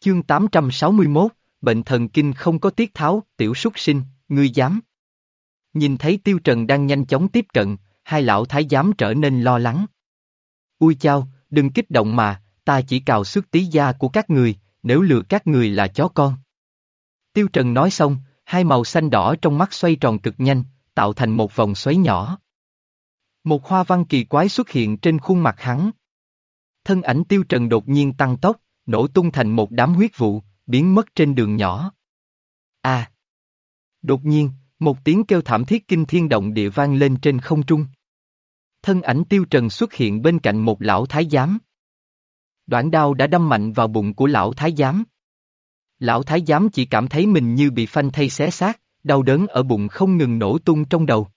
Chương 861, bệnh thần kinh không có tiết tháo, tiểu súc sinh, ngươi dám. Nhìn thấy Tiêu Trần đang nhanh chóng tiếp cận, hai lão thái giám trở nên lo lắng. Ui chao, đừng kích động mà, ta chỉ cào xước tí da của các người, nếu lừa các người là chó con. Tiêu Trần nói xong, hai màu xanh đỏ trong mắt xoay tròn cực nhanh, tạo thành một vòng xoáy nhỏ. Một hoa văn kỳ quái xuất hiện trên khuôn mặt hắn. Thân ảnh Tiêu Trần đột nhiên tăng tốc, nổ tung thành một đám huyết vụ, biến mất trên đường nhỏ. À! Đột nhiên, một tiếng kêu thảm thiết kinh thiên động địa vang lên trên không trung. Thân ảnh Tiêu Trần xuất hiện bên cạnh một lão thái giám. Đoạn đao đã đâm mạnh vào bụng của lão thái giám. Lão thái giám chỉ cảm thấy mình như bị phanh thay xé xác, đau đớn ở bụng không ngừng nổ tung trong đầu.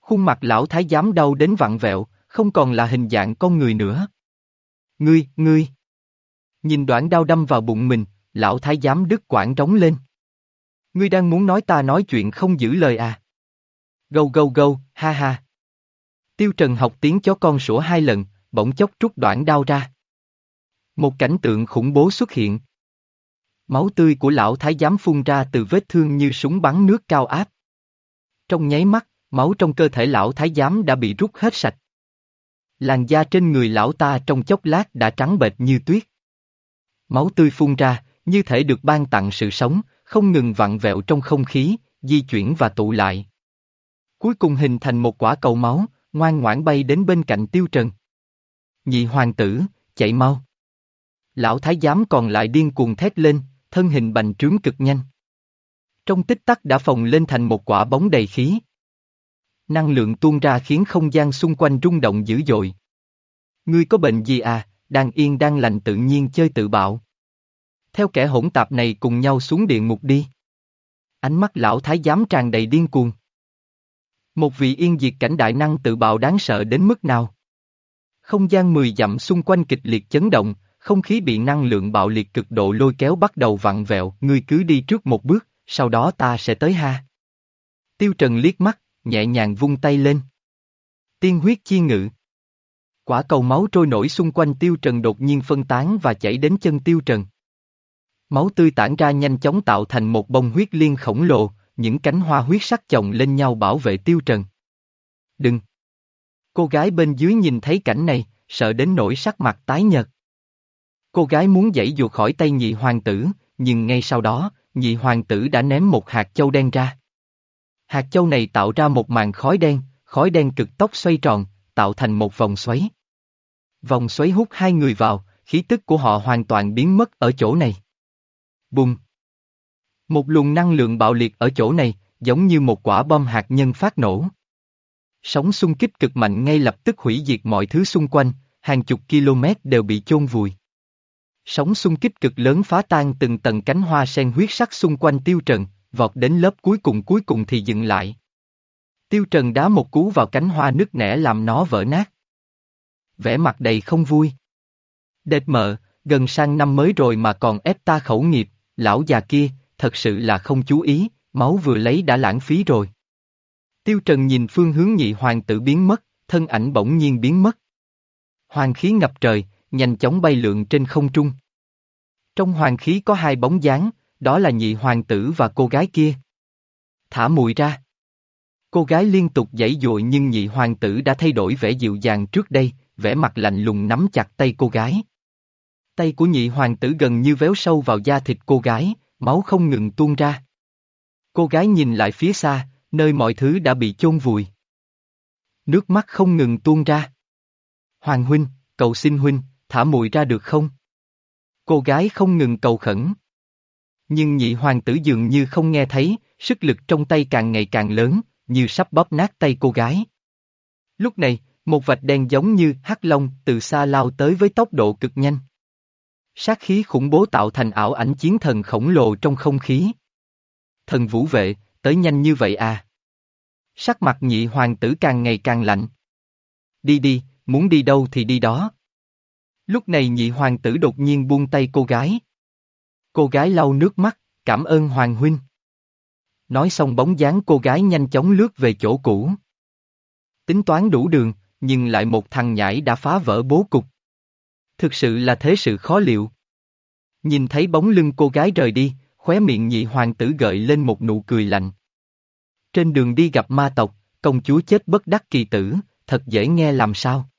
Khuôn mặt lão thái giám đau đến vặn vẹo, không còn là hình dạng con người nữa. Ngươi, ngươi! Nhìn đoạn đau đâm vào bụng mình, lão thái giám đứt quảng trống lên. Ngươi đang muốn nói ta nói chuyện không giữ lời à? Gâu gâu gâu, ha ha. Tiêu Trần học tiếng chó con sủa hai lần, bỗng chốc trút đoạn đao ra. Một cảnh tượng khủng bố xuất hiện. Máu tươi của lão thái giám phun ra từ vết thương như súng bắn nước cao áp. Trong nháy mắt, máu trong cơ thể lão thái giám đã bị rút hết sạch. Làn da trên người lão ta trong chốc lát đã trắng bệch như tuyết. Máu tươi phun ra, như thể được ban tặng sự sống, không ngừng vặn vẹo trong không khí, di chuyển và tụ lại. Cuối cùng hình thành một quả cầu máu, ngoan ngoãn bay đến bên cạnh tiêu trần. Nhị hoàng tử, chạy mau. Lão thái giám còn lại điên cuồng thét lên, thân hình bành trướng cực nhanh. Trong tích tắc đã phồng lên thành một quả bóng đầy khí. Năng lượng tuôn ra khiến không gian xung quanh rung động dữ dội. Ngươi có bệnh gì à, đang yên đang lành tự nhiên chơi tự bạo. Theo kẻ hỗn tạp này cùng nhau xuống địa ngục đi. Ánh mắt lão thái giám tràn đầy điên cuồng. Một vị yên diệt cảnh đại năng tự bạo đáng sợ đến mức nào? Không gian mười dặm xung quanh kịch liệt chấn động, không khí bị năng lượng bạo liệt cực độ lôi kéo bắt đầu vặn vẹo, ngươi cứ đi trước một bước, sau đó ta sẽ tới ha. Tiêu Trần liếc mắt, nhẹ nhàng vung tay lên. Tiên huyết chi ngự. Quả cầu máu trôi nổi xung quanh Tiêu Trần đột nhiên phân tán và chảy đến chân Tiêu Trần. Máu tươi tản ra nhanh chóng tạo thành một bông huyết liên khổng lồ, những cánh hoa huyết sắc chồng lên nhau bảo vệ Tiêu Trần. Đừng! Cô gái bên dưới nhìn thấy cảnh này, sợ đến nỗi sắc mặt tái nhợt. Cô gái muốn dãy dụa khỏi tay nhị hoàng tử, nhưng ngay sau đó, nhị hoàng tử đã ném một hạt châu đen ra. Hạt châu này tạo ra một màn khói đen, khói đen cực tốc xoay tròn, tạo thành một vòng xoáy. Vòng xoáy hút hai người vào, khí tức của họ hoàn toàn biến mất ở chỗ này. Bùng! Một luồng năng lượng bạo liệt ở chỗ này, giống như một quả bom hạt nhân phát nổ. Sóng xung kích cực mạnh ngay lập tức hủy diệt mọi thứ xung quanh, hàng chục km đều bị chôn vùi. Sóng xung kích cực lớn phá tan từng tầng cánh hoa sen huyết sắc xung quanh tiêu trần, vọt đến lớp cuối cùng cuối cùng thì dừng lại. Tiêu trần đá một cú vào cánh hoa nứt nẻ làm nó vỡ nát. Vẻ mặt đầy không vui. Đệt mợ, gần sang năm mới rồi mà còn ép ta khẩu nghiệp, lão già kia, thật sự là không chú ý, máu vừa lấy đã lãng phí rồi. Tiêu Trần nhìn phương hướng nhị hoàng tử biến mất, thân ảnh bỗng nhiên biến mất. Hoàng khí ngập trời, nhanh chóng bay lượn trên không trung. Trong hoàng khí có hai bóng dáng, đó là nhị hoàng tử và cô gái kia. Thả mùi ra. Cô gái liên tục giãy dụa nhưng nhị hoàng tử đã thay đổi vẻ dịu dàng trước đây, vẻ mặt lạnh lùng nắm chặt tay cô gái. Tay của nhị hoàng tử gần như véo sâu vào da thịt cô gái, máu không ngừng tuôn ra. Cô gái nhìn lại phía xa, nơi mọi thứ đã bị chôn vùi. Nước mắt không ngừng tuôn ra. Hoàng huynh, cầu xin huynh, thả mùi ra được không? Cô gái không ngừng cầu khẩn. Nhưng nhị hoàng tử dường như không nghe thấy, sức lực trong tay càng ngày càng lớn, như sắp bóp nát tay cô gái. Lúc này, một vạch đen giống như hắc long từ xa lao tới với tốc độ cực nhanh. Sát khí khủng bố tạo thành ảo ảnh chiến thần khổng lồ trong không khí. Thần vũ vệ, tới nhanh như vậy à? Sắc mặt nhị hoàng tử càng ngày càng lạnh. Đi đi, muốn đi đâu thì đi đó. Lúc này nhị hoàng tử đột nhiên buông tay cô gái. Cô gái lau nước mắt, cảm ơn hoàng huynh. Nói xong bóng dáng cô gái nhanh chóng lướt về chỗ cũ. Tính toán đủ đường, nhưng lại một thằng nhãi đã phá vỡ bố cục. Thực sự là thế sự khó liệu. Nhìn thấy bóng lưng cô gái rời đi, khóe miệng nhị hoàng tử gợi lên một nụ cười lạnh. Trên đường đi gặp ma tộc, công chúa chết bất đắc kỳ tử, thật dễ nghe làm sao.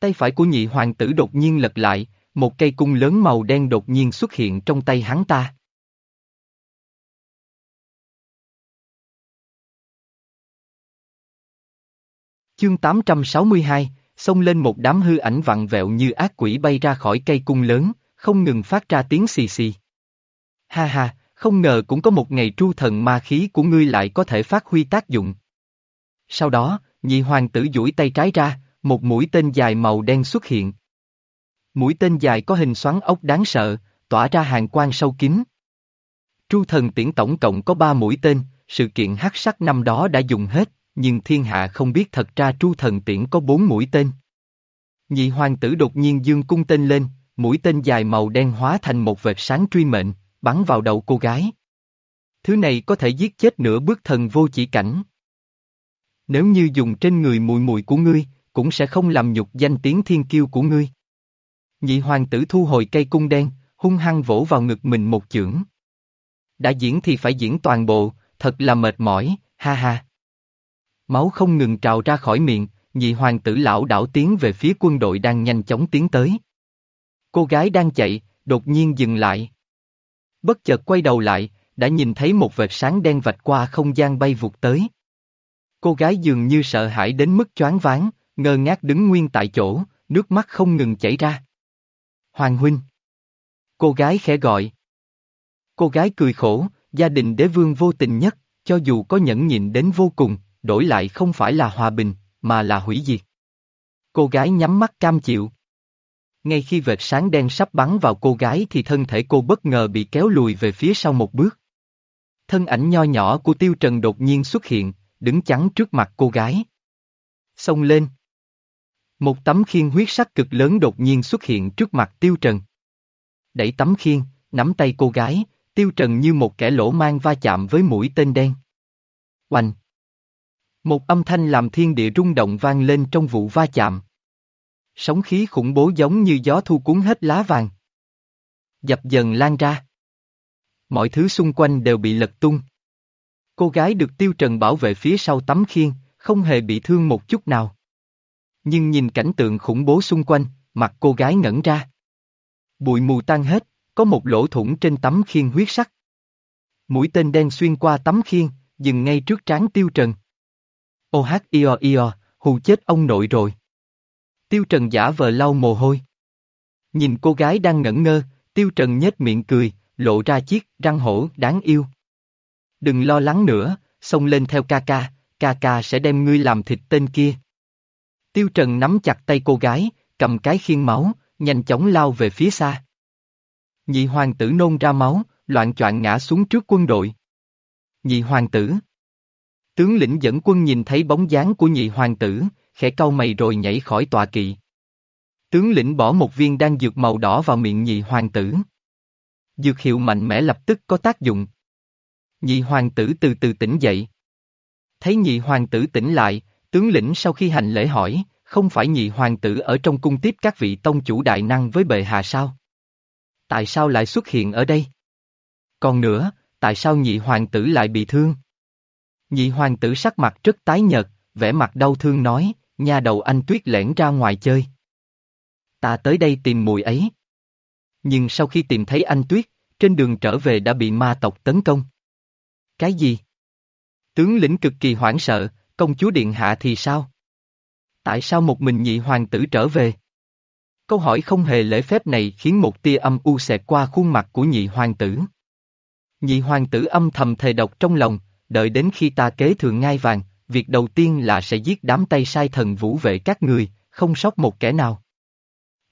Tay phải của nhị hoàng tử đột nhiên lật lại, một cây cung lớn màu đen đột nhiên xuất hiện trong tay hắn ta. Chương 862, xông lên một đám hư ảnh vặn vẹo như ác quỷ bay ra khỏi cây cung lớn, không ngừng phát ra tiếng xì xì. Ha ha, không ngờ cũng có một ngày tru thần ma khí của ngươi lại có thể phát huy tác dụng. Sau đó, nhị hoàng tử duỗi tay trái ra, một mũi tên dài màu đen xuất hiện. Mũi tên dài có hình xoắn ốc đáng sợ, tỏa ra hàng quang sâu kín. Tru thần tiễn tổng cộng có ba mũi tên, sự kiện hắc sắc năm đó đã dùng hết, nhưng thiên hạ không biết thật ra tru thần tiễn có bốn mũi tên. Nhị hoàng tử đột nhiên dương cung tên lên, mũi tên dài màu đen hóa thành một vệt sáng truy mệnh, bắn vào đầu cô gái. Thứ này có thể giết chết nửa bước thần vô chỉ cảnh. Nếu như dùng trên người mùi mùi của ngươi, cũng sẽ không làm nhục danh tiếng thiên kiêu của ngươi. Nhị hoàng tử thu hồi cây cung đen, hung hăng vỗ vào ngực mình một chưởng. Đã diễn thì phải diễn toàn bộ, thật là mệt mỏi, ha ha. Máu không ngừng trào ra khỏi miệng, nhị hoàng tử lão đảo tiến về phía quân đội đang nhanh chóng tiến tới. Cô gái đang chạy, đột nhiên dừng lại. Bất chợt quay đầu lại, đã nhìn thấy một vệt sáng đen vạch qua không gian bay vụt tới. Cô gái dường như sợ hãi đến mức choáng váng, ngơ ngác đứng nguyên tại chỗ, nước mắt không ngừng chảy ra. Hoàng huynh. Cô gái khẽ gọi. Cô gái cười khổ, gia đình đế vương vô tình nhất, cho dù có nhẫn nhịn đến vô cùng, đổi lại không phải là hòa bình, mà là hủy diệt. Cô gái nhắm mắt cam chịu. Ngay khi vệt sáng đen sắp bắn vào cô gái thì thân thể cô bất ngờ bị kéo lùi về phía sau một bước. Thân ảnh nho nhỏ của Tiêu Trần đột nhiên xuất hiện, đứng chắn trước mặt cô gái. Xông lên. Một tấm khiên huyết sắc cực lớn đột nhiên xuất hiện trước mặt Tiêu Trần. Đẩy tấm khiên, nắm tay cô gái, Tiêu Trần như một kẻ lỗ mang va chạm với mũi tên đen. Oanh! Một âm thanh làm thiên địa rung động vang lên trong vụ va chạm. Sóng khí khủng bố giống như gió thu cuốn hết lá vàng. Dập dần lan ra. Mọi thứ xung quanh đều bị lật tung. Cô gái được tiêu trần bảo vệ phía sau tấm khiên, không hề bị thương một chút nào. Nhưng nhìn cảnh tượng khủng bố xung quanh, mặt cô gái ngẩn ra. Bụi mù tan hết, có một lỗ thủng trên tấm khiên huyết sắc. Mũi tên đen xuyên qua tấm khiên, dừng ngay trước trán tiêu trần. Ô hát io io, hù chết ông nội rồi. Tiêu Trần giả vờ lau mồ hôi. Nhìn cô gái đang ngẩn ngơ, Tiêu Trần nhếch miệng cười, lộ ra chiếc răng hổ đáng yêu. Đừng lo lắng nữa, xông lên theo ca ca, ca ca sẽ đem ngươi làm thịt tên kia. Tiêu Trần nắm chặt tay cô gái, cầm cái khiên máu, nhanh chóng lao về phía xa. Nhị hoàng tử nôn ra máu, loạn choạng ngã xuống trước quân đội. Nhị hoàng tử. Tướng lĩnh dẫn quân nhìn thấy bóng dáng của nhị hoàng tử, khẽ cau mày rồi nhảy khỏi tọa kỵ. Tướng lĩnh bỏ một viên đan dược màu đỏ vào miệng nhị hoàng tử. Dược hiệu mạnh mẽ lập tức có tác dụng. Nhị hoàng tử từ từ tỉnh dậy. Thấy nhị hoàng tử tỉnh lại, tướng lĩnh sau khi hành lễ hỏi, không phải nhị hoàng tử ở trong cung tiếp các vị tông chủ đại năng với bệ hạ sao? Tại sao lại xuất hiện ở đây? Còn nữa, tại sao nhị hoàng tử lại bị thương? Nhị hoàng tử sắc mặt rất tái nhợt, vẻ mặt đau thương nói, nhà đầu anh tuyết lẻn ra ngoài chơi. Ta tới đây tìm mùi ấy. Nhưng sau khi tìm thấy anh tuyết, trên đường trở về đã bị ma tộc tấn công. Cái gì? Tướng lĩnh cực kỳ hoảng sợ, công chúa điện hạ thì sao? Tại sao một mình nhị hoàng tử trở về? Câu hỏi không hề lễ phép này khiến một tia âm u xẹt qua khuôn mặt của nhị hoàng tử. Nhị hoàng tử âm thầm thề độc trong lòng, đợi đến khi ta kế thừa ngai vàng, việc đầu tiên là sẽ giết đám tay sai thần vũ vệ các người, không sót một kẻ nào.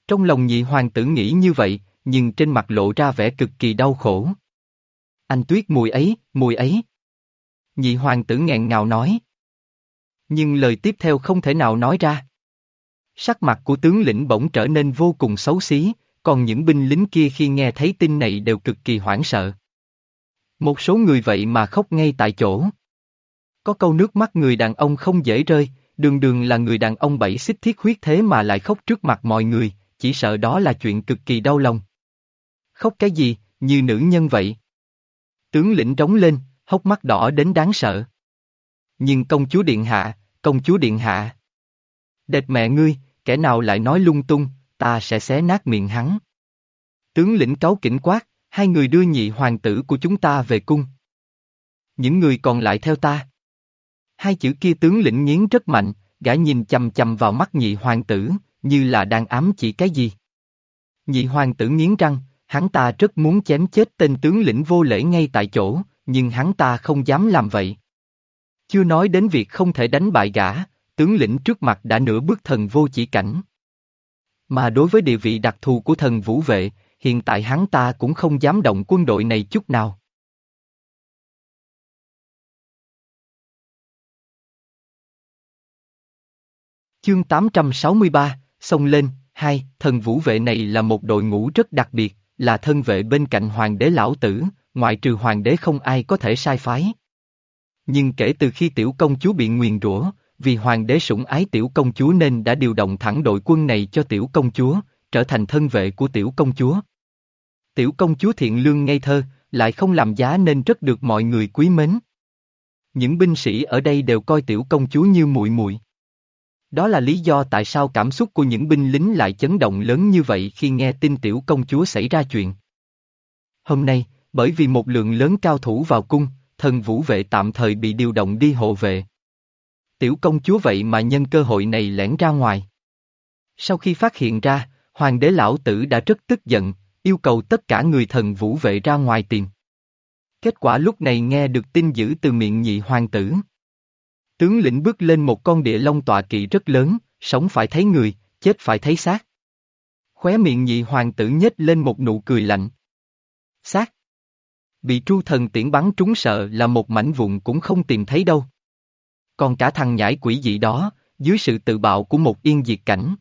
Trong lòng nhị hoàng tử nghĩ như vậy, nhưng trên mặt lộ ra vẻ cực kỳ đau khổ. Anh tuyết mùi ấy, mùi ấy. Nhị hoàng tử nghẹn ngào nói. Nhưng lời tiếp theo không thể nào nói ra. Sắc mặt của tướng lĩnh bỗng trở nên vô cùng xấu xí, còn những binh lính kia khi nghe thấy tin này đều cực kỳ hoảng sợ. Một số người vậy mà khóc ngay tại chỗ. Có câu nước mắt người đàn ông không dễ rơi, đường đường là người đàn ông bảy xích thiết huyết thế mà lại khóc trước mặt mọi người, chỉ sợ đó là chuyện cực kỳ đau lòng. Khóc cái gì, như nữ nhân vậy. Tướng lĩnh trống lên, hốc mắt đỏ đến đáng sợ. Nhưng công chúa điện hạ, công chúa điện hạ. Đệt mẹ ngươi, kẻ nào lại nói lung tung, ta sẽ xé nát miệng hắn. Tướng lĩnh cáu kỉnh quát, hai người đưa nhị hoàng tử của chúng ta về cung. Những người còn lại theo ta. Hai chữ kia tướng lĩnh nghiến rất mạnh, gã nhìn chầm chầm vào mắt nhị hoàng tử, như là đang ám chỉ cái gì. Nhị hoàng tử nghiến răng, hắn ta rất muốn chém chết tên tướng lĩnh vô lễ ngay tại chỗ, nhưng hắn ta không dám làm vậy. Chưa nói đến việc không thể đánh bại gã, tướng lĩnh trước mặt đã nửa bước thần vô chỉ cảnh. Mà đối với địa vị đặc thù của thần vũ vệ, hiện tại hắn ta cũng không dám động quân đội này chút nào. Chương 863, xông lên, hai, thần vũ vệ này là một đội ngũ rất đặc biệt, là thân vệ bên cạnh hoàng đế lão tử, ngoại trừ hoàng đế không ai có thể sai phái. Nhưng kể từ khi tiểu công chúa bị nguyền rủa, vì hoàng đế sủng ái tiểu công chúa nên đã điều động thẳng đội quân này cho tiểu công chúa, trở thành thân vệ của tiểu công chúa. Tiểu công chúa thiện lương ngây thơ, lại không làm giá nên rất được mọi người quý mến. Những binh sĩ ở đây đều coi tiểu công chúa như muội muội. Đó là lý do tại sao cảm xúc của những binh lính lại chấn động lớn như vậy khi nghe tin tiểu công chúa xảy ra chuyện. Hôm nay, bởi vì một lượng lớn cao thủ vào cung, thần vũ vệ tạm thời bị điều động đi hộ vệ. Tiểu công chúa vậy mà nhân cơ hội này lẻn ra ngoài. Sau khi phát hiện ra, hoàng đế lão tử đã rất tức giận, yêu cầu tất cả người thần vũ vệ ra ngoài tìm. Kết quả lúc này nghe được tin dữ từ miệng nhị hoàng tử. Tướng lĩnh bước lên một con địa long tọa kỵ rất lớn, sống phải thấy người, chết phải thấy xác. Khóe miệng nhị hoàng tử nhếch lên một nụ cười lạnh. Xác. Bị tru thần tiễn bắn trúng sợ là một mảnh vụn cũng không tìm thấy đâu. Còn cả thằng nhãi quỷ dị đó, dưới sự tự bạo của một yên diệt cảnh.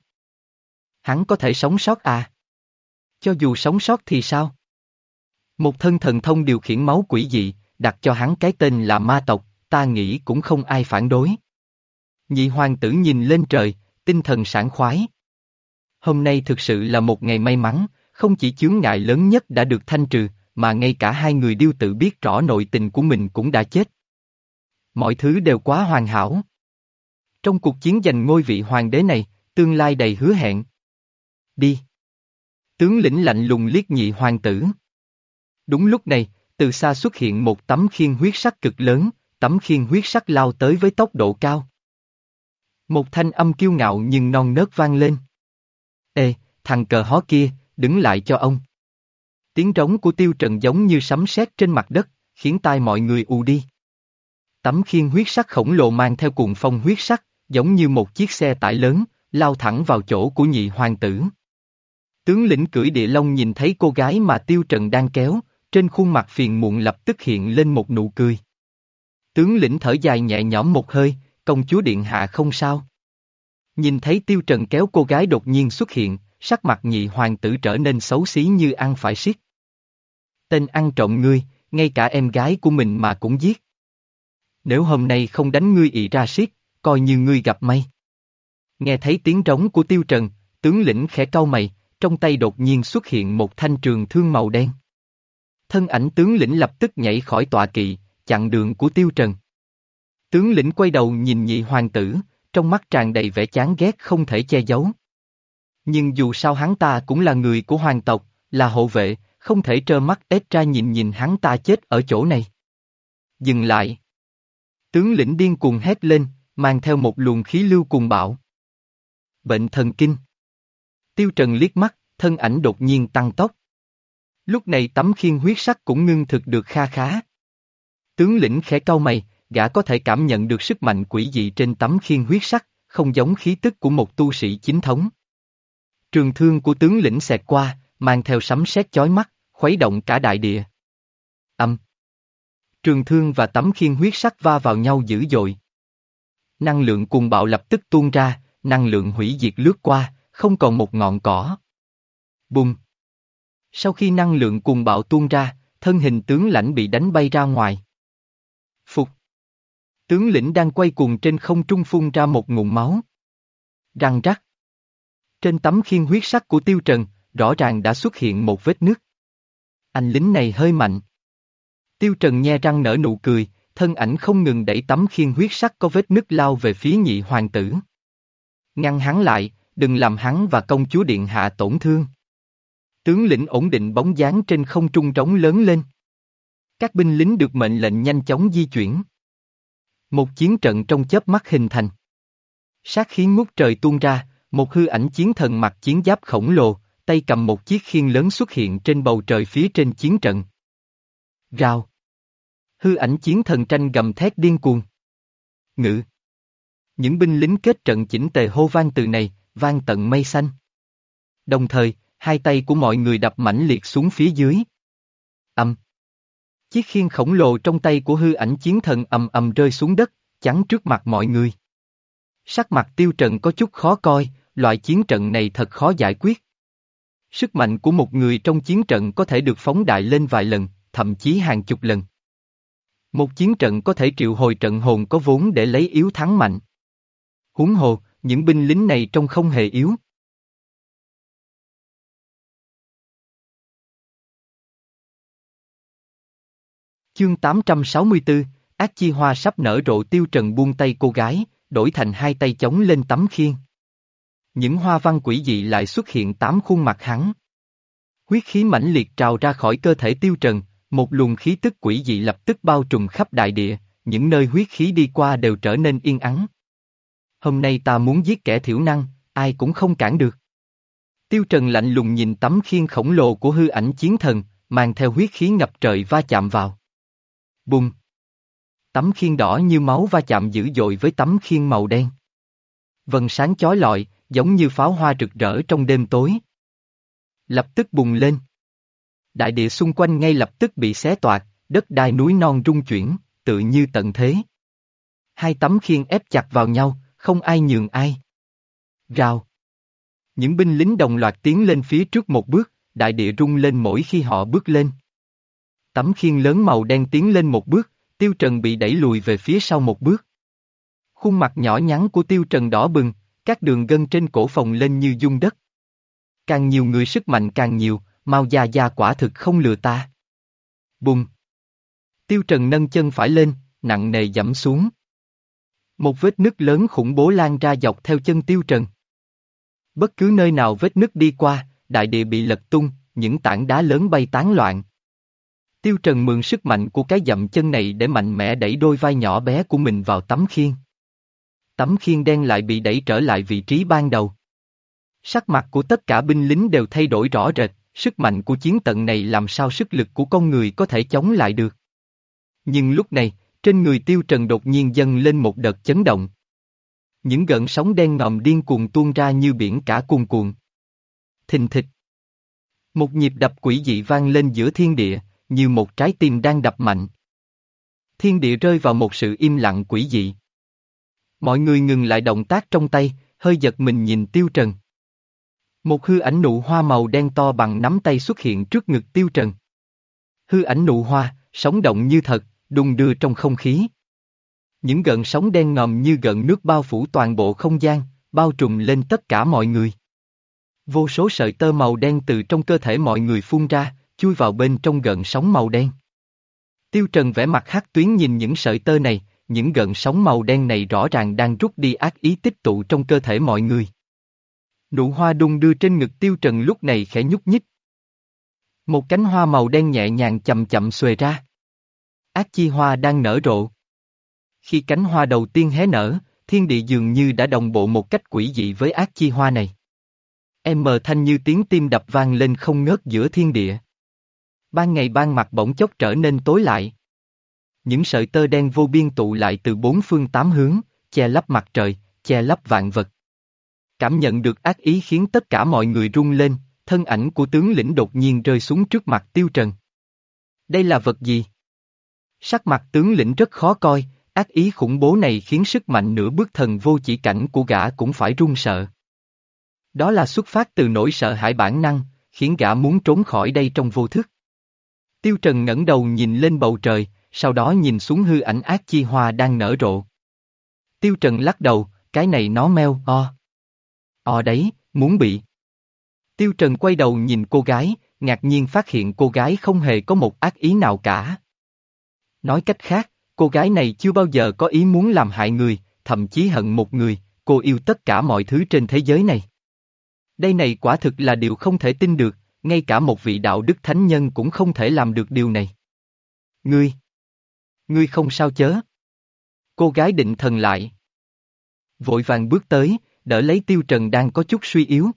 Hắn có thể sống sót à? Cho dù sống sót thì sao? Một thân thần thông điều khiển máu quỷ dị, đặt cho hắn cái tên là ma tộc, ta nghĩ cũng không ai phản đối. Nhị hoàng tử nhìn lên trời, tinh thần sảng khoái. Hôm nay thực sự là một ngày may mắn, không chỉ chướng ngại lớn nhất đã được thanh trừ, mà ngay cả hai người điêu tự biết rõ nội tình của mình cũng đã chết. Mọi thứ đều quá hoàn hảo. Trong cuộc chiến giành ngôi vị hoàng đế này, tương lai đầy hứa hẹn. Đi. Tướng lĩnh lạnh lùng liếc nhị hoàng tử. Đúng lúc này, từ xa xuất hiện một tấm khiên huyết sắc cực lớn, tấm khiên huyết sắc lao tới với tốc độ cao. Một thanh âm kiêu ngạo nhưng non nớt vang lên. Ê, thằng cờ hó kia, đứng lại cho ông. Tiếng trống của tiêu trần giống như sấm sét trên mặt đất, khiến tai mọi người ù đi. Tấm khiên huyết sắc khổng lồ mang theo cuồng phong huyết sắc, giống như một chiếc xe tải lớn, lao thẳng vào chỗ của nhị hoàng tử. Tướng lĩnh cưỡi địa long nhìn thấy cô gái mà tiêu trần đang kéo, trên khuôn mặt phiền muộn lập tức hiện lên một nụ cười. Tướng lĩnh thở dài nhẹ nhõm một hơi, công chúa điện hạ không sao. Nhìn thấy tiêu trần kéo cô gái đột nhiên xuất hiện, sắc mặt nhị hoàng tử trở nên xấu xí như ăn phải siết. Tên ăn trộm ngươi, ngay cả em gái của mình mà cũng giết. Nếu hôm nay không đánh ngươi ị ra siết, coi như ngươi gặp may. Nghe thấy tiếng trống của tiêu trần, tướng lĩnh khẽ cau mày, trong tay đột nhiên xuất hiện một thanh trường thương màu đen. Thân ảnh tướng lĩnh lập tức nhảy khỏi tọa kỵ, chặn đường của tiêu trần. Tướng lĩnh quay đầu nhìn nhị hoàng tử, trong mắt tràn đầy vẻ chán ghét không thể che giấu. Nhưng dù sao hắn ta cũng là người của hoàng tộc, là hộ vệ, không thể trơ mắt ếch ra nhìn nhìn hắn ta chết ở chỗ này. Dừng lại. Tướng lĩnh điên cuồng hét lên, mang theo một luồng khí lưu cuồng bạo. Bệnh thần kinh. Tiêu Trần liếc mắt, thân ảnh đột nhiên tăng tốc. Lúc này tấm khiên huyết sắc cũng ngưng thực được kha khá. Tướng lĩnh khẽ cau mày, gã có thể cảm nhận được sức mạnh quỷ dị trên tấm khiên huyết sắc, không giống khí tức của một tu sĩ chính thống. Trường thương của tướng lĩnh xẹt qua, mang theo sấm sét chói mắt, khuấy động cả đại địa. Âm. Trường thương và tấm khiên huyết sắc va vào nhau dữ dội. Năng lượng cuồng bạo lập tức tuôn ra, năng lượng hủy diệt lướt qua, không còn một ngọn cỏ. Bùng. Sau khi năng lượng cuồng bạo tuôn ra, thân hình tướng lãnh bị đánh bay ra ngoài. Phục. Tướng lĩnh đang quay cuồng trên không trung phun ra một ngụm máu. Răng rắc. Trên tấm khiên huyết sắc của tiêu trần, rõ ràng đã xuất hiện một vết nứt. Anh lính này hơi mạnh. Tiêu Trần nhe răng nở nụ cười, thân ảnh không ngừng đẩy tấm khiên huyết sắc có vết nứt lao về phía nhị hoàng tử. Ngăn hắn lại, đừng làm hắn và công chúa điện hạ tổn thương. Tướng lĩnh ổn định bóng dáng trên không trung trống lớn lên. Các binh lính được mệnh lệnh nhanh chóng di chuyển. Một chiến trận trong chớp mắt hình thành. Sát khí ngút trời tuôn ra, một hư ảnh chiến thần mặc chiến giáp khổng lồ, tay cầm một chiếc khiên lớn xuất hiện trên bầu trời phía trên chiến trận. Rào. Hư ảnh chiến thần tranh gầm thét điên cuồng. Ngữ. Những binh lính kết trận chỉnh tề hô vang từ này, vang tận mây xanh. Đồng thời, hai tay của mọi người đập mãnh liệt xuống phía dưới. Âm. Chiếc khiên khổng lồ trong tay của hư ảnh chiến thần ầm ầm rơi xuống đất, chắn trước mặt mọi người. Sắc mặt tiêu trần có chút khó coi, loại chiến trận này thật khó giải quyết. Sức mạnh của một người trong chiến trận có thể được phóng đại lên vài lần, thậm chí hàng chục lần. Một chiến trận có thể triệu hồi trận hồn có vốn để lấy yếu thắng mạnh. Huống hồ, những binh lính này trông không hề yếu. Chương 864, Ác Chi Hoa sắp nở rộ tiêu trần buông tay cô gái, đổi thành hai tay chống lên tấm khiên. Những hoa văn quỷ dị lại xuất hiện tám khuôn mặt hắn. Huyết khí mãnh liệt trào ra khỏi cơ thể tiêu trần, một luồng khí tức quỷ dị lập tức bao trùm khắp đại địa, những nơi huyết khí đi qua đều trở nên yên ắng. Hôm nay ta muốn giết kẻ thiểu năng, ai cũng không cản được. Tiêu Trần lạnh lùng nhìn tấm khiên khổng lồ của hư ảnh chiến thần, mang theo huyết khí ngập trời va chạm vào. Bùng! Tấm khiên đỏ như máu va chạm dữ dội với tấm khiên màu đen. Vần sáng chói lọi, giống như pháo hoa rực rỡ trong đêm tối. Lập tức bùng lên. Đại địa xung quanh ngay lập tức bị xé toạc, đất đai núi non rung chuyển, tự như tận thế. Hai tấm khiên ép chặt vào nhau, không ai nhường ai. Rào. Những binh lính đồng loạt tiến lên phía trước một bước, đại địa rung lên mỗi khi họ bước lên. Tấm khiên lớn màu đen tiến lên một bước, Tiêu Trần bị đẩy lùi về phía sau một bước. Khuôn mặt nhỏ nhắn của Tiêu Trần đỏ bừng, các đường gân trên cổ phồng lên như dung đất. Càng nhiều người sức mạnh càng nhiều, Mao Gia Gia quả thực không lừa ta. Bùng! Tiêu Trần nâng chân phải lên, nặng nề dẫm xuống. Một vết nứt lớn khủng bố lan ra dọc theo chân Tiêu Trần. Bất cứ nơi nào vết nứt đi qua, đại địa bị lật tung, những tảng đá lớn bay tán loạn. Tiêu Trần mượn sức mạnh của cái dậm chân này để mạnh mẽ đẩy đôi vai nhỏ bé của mình vào tấm khiên. Tấm khiên đen lại bị đẩy trở lại vị trí ban đầu. Sắc mặt của tất cả binh lính đều thay đổi rõ rệt, sức mạnh của chiến tận này làm sao sức lực của con người có thể chống lại được. Nhưng lúc này, trên người tiêu trần đột nhiên dâng lên một đợt chấn động. Những gợn sóng đen ngòm điên cuồng tuôn ra như biển cả cuồn cuộn. Thình thịch. Một nhịp đập quỷ dị vang lên giữa thiên địa, như một trái tim đang đập mạnh. Thiên địa rơi vào một sự im lặng quỷ dị. Mọi người ngừng lại động tác trong tay, hơi giật mình nhìn Tiêu Trần. Một hư ảnh nụ hoa màu đen to bằng nắm tay xuất hiện trước ngực Tiêu Trần. Hư ảnh nụ hoa, sống động như thật, đung đưa trong không khí. Những gợn sóng đen ngòm như gợn nước bao phủ toàn bộ không gian, bao trùm lên tất cả mọi người. Vô số sợi tơ màu đen từ trong cơ thể mọi người phun ra, chui vào bên trong gợn sóng màu đen. Tiêu Trần vẽ mặt hắc tuyến nhìn những sợi tơ này, những gợn sóng màu đen này rõ ràng đang rút đi ác ý tích tụ trong cơ thể mọi người. Nụ hoa đung đưa trên ngực Tiêu Trần lúc này khẽ nhúc nhích. Một cánh hoa màu đen nhẹ nhàng chậm chậm xuề ra. Ác chi hoa đang nở rộ. Khi cánh hoa đầu tiên hé nở, thiên địa dường như đã đồng bộ một cách quỷ dị với ác chi hoa này. Em mờ thanh như tiếng tim đập vang lên không ngớt giữa thiên địa. Ban ngày ban mặt bỗng chốc trở nên tối lại. Những sợi tơ đen vô biên tụ lại từ bốn phương tám hướng, che lấp mặt trời, che lấp vạn vật. Cảm nhận được ác ý khiến tất cả mọi người rung lên, thân ảnh của tướng lĩnh đột nhiên rơi xuống trước mặt tiêu trần. Đây là vật gì? Sắc mặt tướng lĩnh rất khó coi, ác ý khủng bố này khiến sức mạnh nửa bước thần vô chỉ cảnh của gã cũng phải run sợ. Đó là xuất phát từ nỗi sợ hãi bản năng, khiến gã muốn trốn khỏi đây trong vô thức. Tiêu Trần ngẩng đầu nhìn lên bầu trời, sau đó nhìn xuống hư ảnh ác chi hoa đang nở rộ. Tiêu Trần lắc đầu, cái này nó meo, o. O đấy, muốn bị. Tiêu Trần quay đầu nhìn cô gái, ngạc nhiên phát hiện cô gái không hề có một ác ý nào cả. Nói cách khác, cô gái này chưa bao giờ có ý muốn làm hại người, thậm chí hận một người, cô yêu tất cả mọi thứ trên thế giới này. Đây này quả thực là điều không thể tin được, ngay cả một vị đạo đức thánh nhân cũng không thể làm được điều này. Ngươi! Ngươi không sao chớ? Cô gái định thần lại. Vội vàng bước tới, đỡ lấy Tiêu Trần đang có chút suy yếu.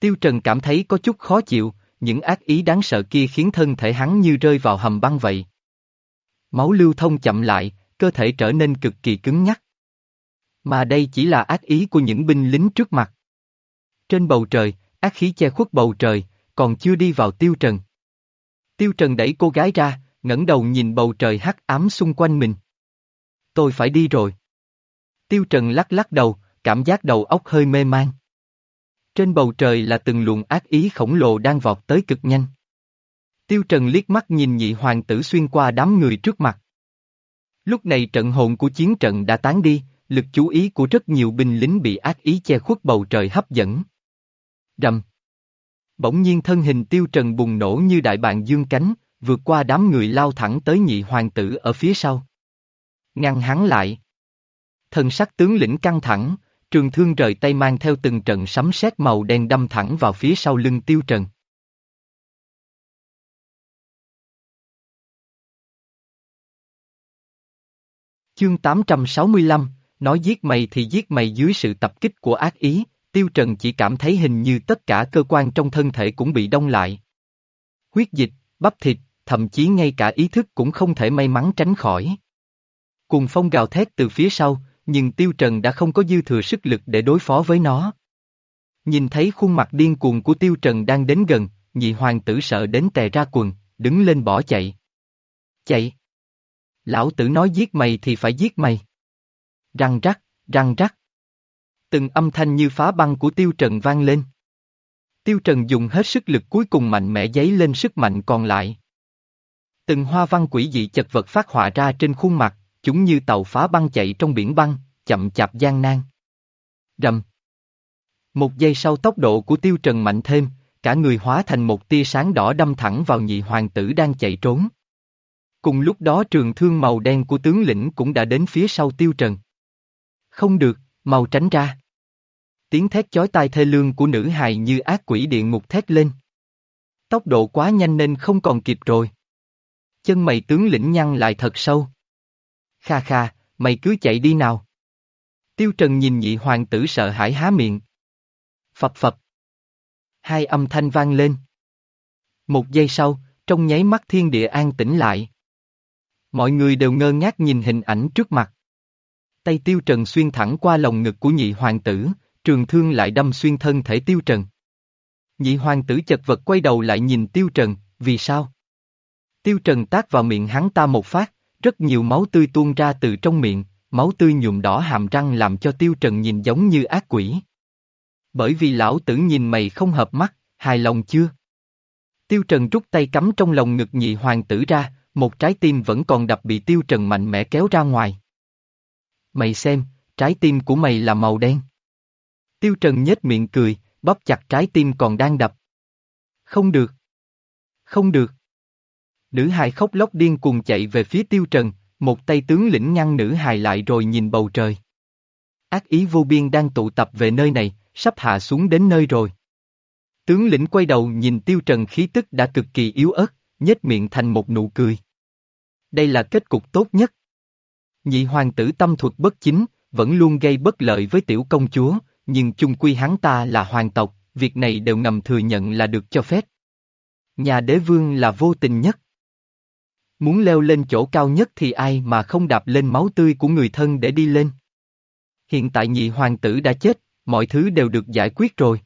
Tiêu Trần cảm thấy có chút khó chịu, những ác ý đáng sợ kia khiến thân thể hắn như rơi vào hầm băng vậy. Máu lưu thông chậm lại, cơ thể trở nên cực kỳ cứng nhắc. Mà đây chỉ là ác ý của những binh lính trước mặt. Trên bầu trời, ác khí che khuất bầu trời, còn chưa đi vào Tiêu Trần. Tiêu Trần đẩy cô gái ra, ngẩng đầu nhìn bầu trời hắc ám xung quanh mình. Tôi phải đi rồi. Tiêu Trần lắc lắc đầu, cảm giác đầu óc hơi mê man. Trên bầu trời là từng luồng ác ý khổng lồ đang vọt tới cực nhanh. Tiêu Trần liếc mắt nhìn nhị hoàng tử xuyên qua đám người trước mặt. Lúc này trận hồn của chiến trận đã tán đi, lực chú ý của rất nhiều binh lính bị ác ý che khuất bầu trời hấp dẫn. Rầm. Bỗng nhiên thân hình Tiêu Trần bùng nổ như đại bàng dương cánh, vượt qua đám người lao thẳng tới nhị hoàng tử ở phía sau. Ngăn hắn lại. Thần sắc tướng lĩnh căng thẳng, trường thương rời tay mang theo từng trận sấm sét màu đen đâm thẳng vào phía sau lưng tiêu trần. Chương 865, nói giết mày thì giết mày dưới sự tập kích của ác ý, tiêu trần chỉ cảm thấy hình như tất cả cơ quan trong thân thể cũng bị đông lại. Huyết dịch, bắp thịt, thậm chí ngay cả ý thức cũng không thể may mắn tránh khỏi. Cùng phong gào thét từ phía sau, nhưng Tiêu Trần đã không có dư thừa sức lực để đối phó với nó. Nhìn thấy khuôn mặt điên cuồng của Tiêu Trần đang đến gần, nhị hoàng tử sợ đến tè ra quần, đứng lên bỏ chạy. Chạy! Lão tử nói giết mày thì phải giết mày. Răng rắc, răng rắc. Từng âm thanh như phá băng của Tiêu Trần vang lên. Tiêu Trần dùng hết sức lực cuối cùng mạnh mẽ giấy lên sức mạnh còn lại. Từng hoa văn quỷ dị chật vật phát họa ra trên khuôn mặt, chúng như tàu phá băng chạy trong biển băng, chậm chạp gian nan. Rầm. Một giây sau tốc độ của tiêu trần mạnh thêm, cả người hóa thành một tia sáng đỏ đâm thẳng vào nhị hoàng tử đang chạy trốn. Cùng lúc đó trường thương màu đen của tướng lĩnh cũng đã đến phía sau tiêu trần. Không được, màu tránh ra. Tiếng thét chói tai thê lương của nữ hài như ác quỷ địa ngục thét lên. Tốc độ quá nhanh nên không còn kịp rồi. Chân mày tướng lĩnh nhăn lại thật sâu. Kha kha, mày cứ chạy đi nào. Tiêu Trần nhìn nhị hoàng tử sợ hãi há miệng. Phập phập. Hai âm thanh vang lên. Một giây sau, trong nháy mắt thiên địa an tĩnh lại. Mọi người đều ngơ ngác nhìn hình ảnh trước mặt. Tay Tiêu Trần xuyên thẳng qua lồng ngực của nhị hoàng tử, trường thương lại đâm xuyên thân thể Tiêu Trần. Nhị hoàng tử chật vật quay đầu lại nhìn Tiêu Trần, vì sao? Tiêu Trần tác vào miệng hắn ta một phát, rất nhiều máu tươi tuôn ra từ trong miệng, máu tươi nhuộm đỏ hàm răng làm cho Tiêu Trần nhìn giống như ác quỷ. Bởi vì lão tử nhìn mày không hợp mắt, hài lòng chưa? Tiêu Trần rút tay cắm trong lòng ngực nhị hoàng tử ra, một trái tim vẫn còn đập bị Tiêu Trần mạnh mẽ kéo ra ngoài. Mày xem, trái tim của mày là màu đen. Tiêu Trần nhếch miệng cười, bóp chặt trái tim còn đang đập. Không được. Không được. Nữ hài khóc lóc điên cuồng chạy về phía tiêu trần, một tay tướng lĩnh ngăn nữ hài lại rồi nhìn bầu trời. Ác ý vô biên đang tụ tập về nơi này, sắp hạ xuống đến nơi rồi. Tướng lĩnh quay đầu nhìn tiêu trần khí tức đã cực kỳ yếu ớt, nhếch miệng thành một nụ cười. Đây là kết cục tốt nhất. Nhị hoàng tử tâm thuật bất chính, vẫn luôn gây bất lợi với tiểu công chúa, nhưng chung quy hắn ta là hoàng tộc, việc này đều ngầm thừa nhận là được cho phép. Nhà đế vương là vô tình nhất. Muốn leo lên chỗ cao nhất thì ai mà không đạp lên máu tươi của người thân để đi lên. Hiện tại nhị hoàng tử đã chết, mọi thứ đều được giải quyết rồi.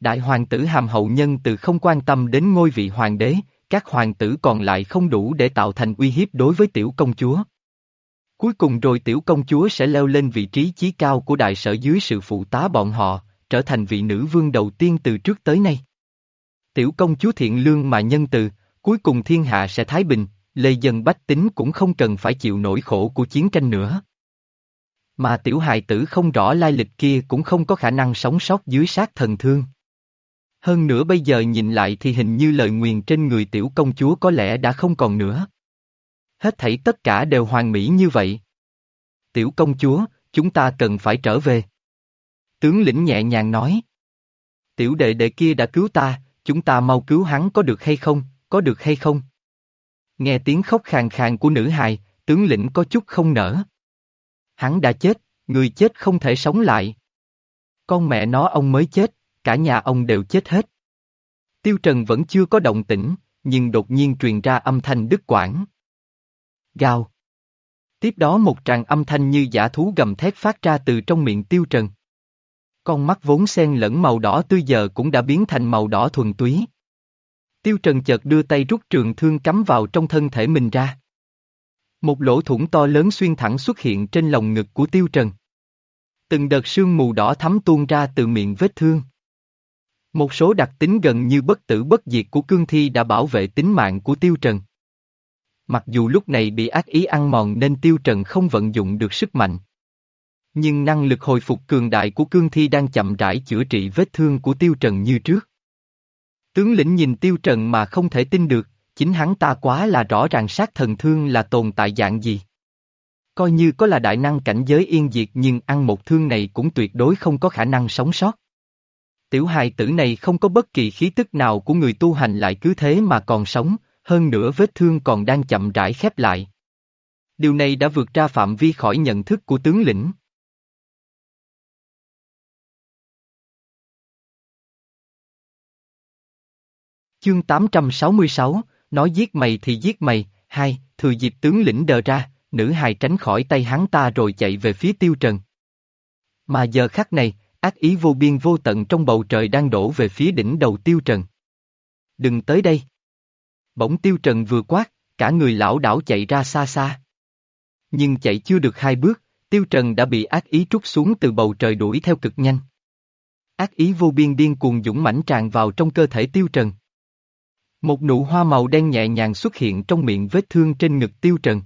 Đại hoàng tử hàm hậu nhân từ không quan tâm đến ngôi vị hoàng đế, các hoàng tử còn lại không đủ để tạo thành uy hiếp đối với tiểu công chúa. Cuối cùng rồi tiểu công chúa sẽ leo lên vị trí chí cao của đại sở dưới sự phụ tá bọn họ, trở thành vị nữ vương đầu tiên từ trước tới nay. Tiểu công chúa thiện lương mà nhân từ, cuối cùng thiên hạ sẽ thái bình, lê dân bách tính cũng không cần phải chịu nỗi khổ của chiến tranh nữa. Mà tiểu hài tử không rõ lai lịch kia cũng không có khả năng sống sót dưới sát thần thương. Hơn nữa bây giờ nhìn lại thì hình như lời nguyền trên người tiểu công chúa có lẽ đã không còn nữa. Hết thảy tất cả đều hoàn mỹ như vậy. Tiểu công chúa, chúng ta cần phải trở về. Tướng lĩnh nhẹ nhàng nói. Tiểu đệ đệ kia đã cứu ta, chúng ta mau cứu hắn có được hay không, có được hay không? Nghe tiếng khóc khàn khàn của nữ hài, tướng lĩnh có chút không nở. Hắn đã chết, người chết không thể sống lại. Con mẹ nó ông mới chết, cả nhà ông đều chết hết. Tiêu Trần vẫn chưa có động tĩnh, nhưng đột nhiên truyền ra âm thanh đứt quãng. Gào. Tiếp đó một tràng âm thanh như giả thú gầm thét phát ra từ trong miệng Tiêu Trần. Con mắt vốn xen lẫn màu đỏ tươi giờ cũng đã biến thành màu đỏ thuần túy. Tiêu Trần chợt đưa tay rút trường thương cắm vào trong thân thể mình ra. Một lỗ thủng to lớn xuyên thẳng xuất hiện trên lồng ngực của Tiêu Trần. Từng đợt sương mù đỏ thắm tuôn ra từ miệng vết thương. Một số đặc tính gần như bất tử bất diệt của cương thi đã bảo vệ tính mạng của Tiêu Trần. Mặc dù lúc này bị ác ý ăn mòn nên Tiêu Trần không vận dụng được sức mạnh. Nhưng năng lực hồi phục cường đại của cương thi đang chậm rãi chữa trị vết thương của Tiêu Trần như trước. Tướng lĩnh nhìn Tiêu Trần mà không thể tin được, chính hắn ta quá là rõ ràng sát thần thương là tồn tại dạng gì. Coi như có là đại năng cảnh giới yên diệt nhưng ăn một thương này cũng tuyệt đối không có khả năng sống sót. Tiểu hài tử này không có bất kỳ khí tức nào của người tu hành lại cứ thế mà còn sống, hơn nữa vết thương còn đang chậm rãi khép lại. Điều này đã vượt ra phạm vi khỏi nhận thức của tướng lĩnh. Chương 866, nói giết mày thì giết mày, hai, thừa dịp tướng lĩnh đờ ra, nữ hài tránh khỏi tay hắn ta rồi chạy về phía tiêu trần. Mà giờ khắc này, ác ý vô biên vô tận trong bầu trời đang đổ về phía đỉnh đầu tiêu trần. Đừng tới đây. Bỗng tiêu trần vừa quát, cả người lão đảo chạy ra xa xa. Nhưng chạy chưa được hai bước, tiêu trần đã bị ác ý trút xuống từ bầu trời đuổi theo cực nhanh. Ác ý vô biên điên cuồng dũng mãnh tràn vào trong cơ thể tiêu trần. Một nụ hoa màu đen nhẹ nhàng xuất hiện trong miệng vết thương trên ngực tiêu trần.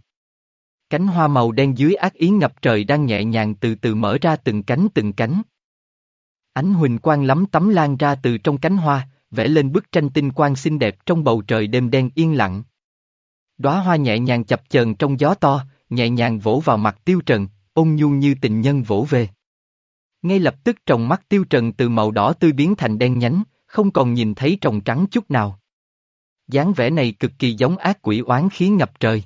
Cánh hoa màu đen dưới ác ý ngập trời đang nhẹ nhàng từ từ mở ra từng cánh từng cánh. Ánh huỳnh quang lắm tấm lan ra từ trong cánh hoa, vẽ lên bức tranh tinh quang xinh đẹp trong bầu trời đêm đen yên lặng. Đóa hoa nhẹ nhàng chập chờn trong gió to, nhẹ nhàng vỗ vào mặt tiêu trần, ôn nhu như tình nhân vỗ về. Ngay lập tức trong mắt tiêu trần từ màu đỏ tươi biến thành đen nhánh, không còn nhìn thấy trồng trắng chút nào dáng vẻ này cực kỳ giống ác quỷ oán khí ngập trời.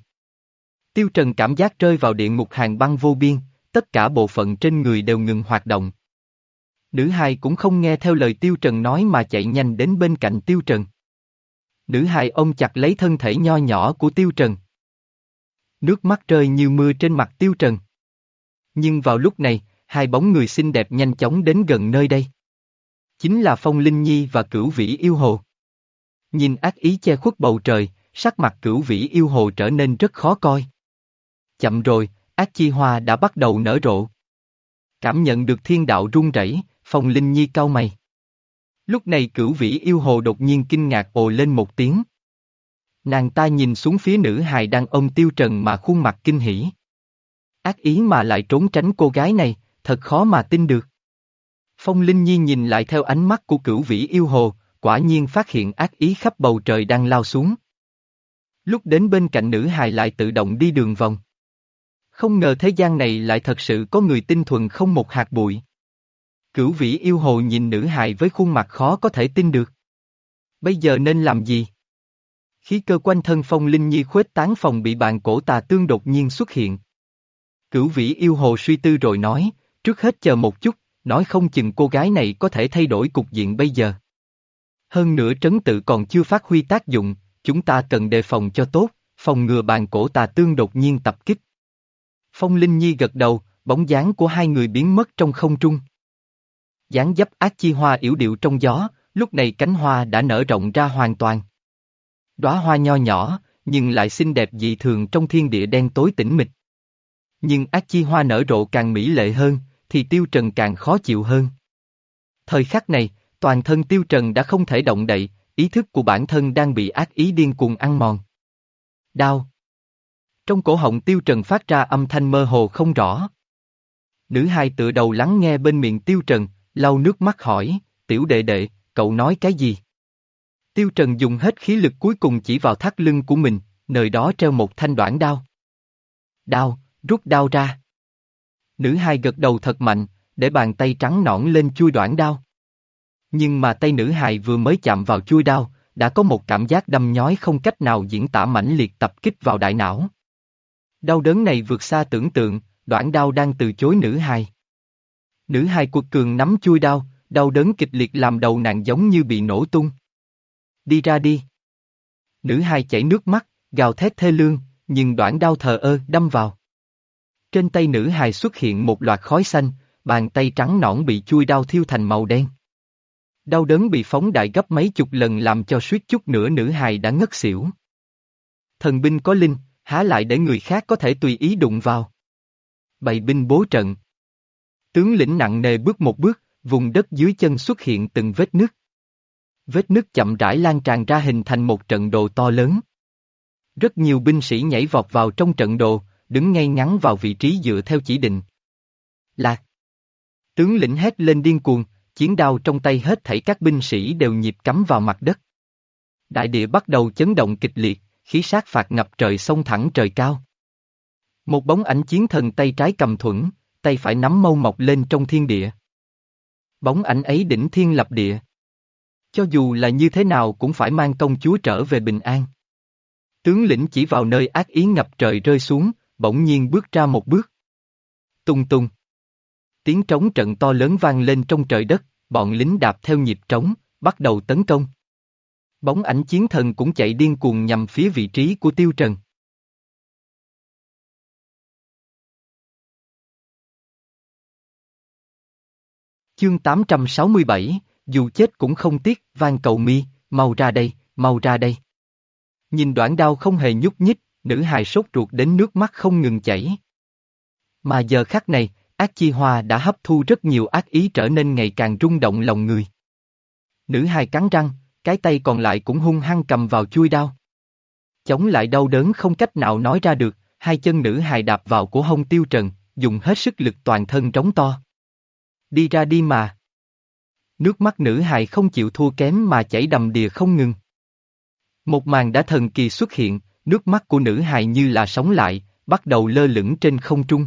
Tiêu Trần cảm giác rơi vào địa ngục hàng băng vô biên, tất cả bộ phận trên người đều ngừng hoạt động. Nữ hài cũng không nghe theo lời Tiêu Trần nói mà chạy nhanh đến bên cạnh Tiêu Trần. Nữ hài ôm chặt lấy thân thể nho nhỏ của Tiêu Trần. Nước mắt rơi như mưa trên mặt Tiêu Trần. Nhưng vào lúc này, hai bóng người xinh đẹp nhanh chóng đến gần nơi đây. Chính là Phong Linh Nhi và Cửu Vĩ Yêu Hồ. Nhìn ác ý che khuất bầu trời, sắc mặt cửu vĩ yêu hồ trở nên rất khó coi. Chậm rồi, ác chi hoa đã bắt đầu nở rộ. Cảm nhận được thiên đạo rung rẩy, phong linh nhi cao mày. Lúc này cửu vĩ yêu hồ đột nhiên kinh ngạc ồ lên một tiếng. Nàng ta nhìn xuống phía nữ hài đang ôm tiêu trần mà khuôn mặt kinh hỉ. Ác ý mà lại trốn tránh cô gái này, thật khó mà tin được. Phong Linh Nhi nhìn lại theo ánh mắt của cửu vĩ yêu hồ, quả nhiên phát hiện ác ý khắp bầu trời đang lao xuống. Lúc đến bên cạnh nữ hài lại tự động đi đường vòng. Không ngờ thế gian này lại thật sự có người tinh thuần không một hạt bụi. Cửu vĩ yêu hồ nhìn nữ hài với khuôn mặt khó có thể tin được. Bây giờ nên làm gì? Khí cơ quanh thân phong linh nhi khuếch tán phòng bị bàn cổ tà tương đột nhiên xuất hiện. Cửu vĩ yêu hồ suy tư rồi nói, trước hết chờ một chút, nói không chừng cô gái này có thể thay đổi cục diện bây giờ. Hơn nữa trấn tự còn chưa phát huy tác dụng, chúng ta cần đề phòng cho tốt, phòng ngừa bàn cổ tà tương đột nhiên tập kích. Phong Linh Nhi gật đầu, bóng dáng của hai người biến mất trong không trung dáng dấp ác chi hoa yểu điệu trong gió, lúc này cánh hoa đã nở rộng ra hoàn toàn. Đóa hoa nho nhỏ, nhưng lại xinh đẹp dị thường trong thiên địa đen tối tĩnh mịch. Nhưng ác chi hoa nở rộ càng mỹ lệ hơn, thì tiêu trần càng khó chịu hơn. Thời khắc này, toàn thân tiêu trần đã không thể động đậy, ý thức của bản thân đang bị ác ý điên cuồng ăn mòn. Đau. Trong cổ họng tiêu trần phát ra âm thanh mơ hồ không rõ. Nữ hai tựa đầu lắng nghe bên miệng tiêu trần, lau nước mắt hỏi, tiểu đệ đệ, cậu nói cái gì? Tiêu Trần dùng hết khí lực cuối cùng chỉ vào thắt lưng của mình, nơi đó treo một thanh đoạn đao. Đao, rút đao ra. Nữ hai gật đầu thật mạnh, để bàn tay trắng nõn lên chui đoạn đao. Nhưng mà tay nữ hài vừa mới chạm vào chui đao, đã có một cảm giác đâm nhói không cách nào diễn tả mãnh liệt tập kích vào đại não. Đau đớn này vượt xa tưởng tượng, đoạn đao đang từ chối nữ hài. Nữ hài quật cường nắm chui đao, đau đớn kịch liệt làm đầu nàng giống như bị nổ tung. Đi ra đi. Nữ hài chảy nước mắt, gào thét thê lương, nhưng đoạn đau thờ ơ đâm vào. Trên tay nữ hài xuất hiện một loạt khói xanh, bàn tay trắng nõn bị chui đau thiêu thành màu đen. Đau đớn bị phóng đại gấp mấy chục lần làm cho suýt chút nữa nữ hài đã ngất xỉu. Thần binh có linh, há lại để người khác có thể tùy ý đụng vào. Bày binh bố trận. Tướng lĩnh nặng nề bước một bước, vùng đất dưới chân xuất hiện từng vết nứt. Vết nứt chậm rãi lan tràn ra hình thành một trận đồ to lớn. Rất nhiều binh sĩ nhảy vọt vào trong trận đồ, đứng ngay ngắn vào vị trí dựa theo chỉ định. Lạc. Tướng lĩnh hét lên điên cuồng, chiến đao trong tay hết thảy các binh sĩ đều nhịp cắm vào mặt đất. Đại địa bắt đầu chấn động kịch liệt, khí sát phạt ngập trời sông thẳng trời cao. Một bóng ảnh chiến thần tay trái cầm thuẫn, tay phải nắm mâu mọc lên trong thiên địa. Bóng ảnh ấy đỉnh thiên lập địa. Cho dù là như thế nào cũng phải mang công chúa trở về bình an. Tướng lĩnh chỉ vào nơi ác ý ngập trời rơi xuống, bỗng nhiên bước ra một bước. Tung tung. Tiếng trống trận to lớn vang lên trong trời đất, bọn lính đạp theo nhịp trống, bắt đầu tấn công. Bóng ảnh chiến thần cũng chạy điên cuồng nhằm phía vị trí của tiêu trần. Chương 867, dù chết cũng không tiếc, van cầu mi, mau ra đây, mau ra đây. Nhìn đoạn đao không hề nhúc nhích, nữ hài sốt ruột đến nước mắt không ngừng chảy. Mà giờ khắc này, ác chi hoa đã hấp thu rất nhiều ác ý trở nên ngày càng rung động lòng người. Nữ hài cắn răng, cái tay còn lại cũng hung hăng cầm vào chui đao. Chống lại đau đớn không cách nào nói ra được, hai chân nữ hài đạp vào của hông tiêu trần, dùng hết sức lực toàn thân trống to. Đi ra đi mà. Nước mắt nữ hài không chịu thua kém mà chảy đầm đìa không ngừng. Một màn đã thần kỳ xuất hiện, nước mắt của nữ hài như là sống lại, bắt đầu lơ lửng trên không trung.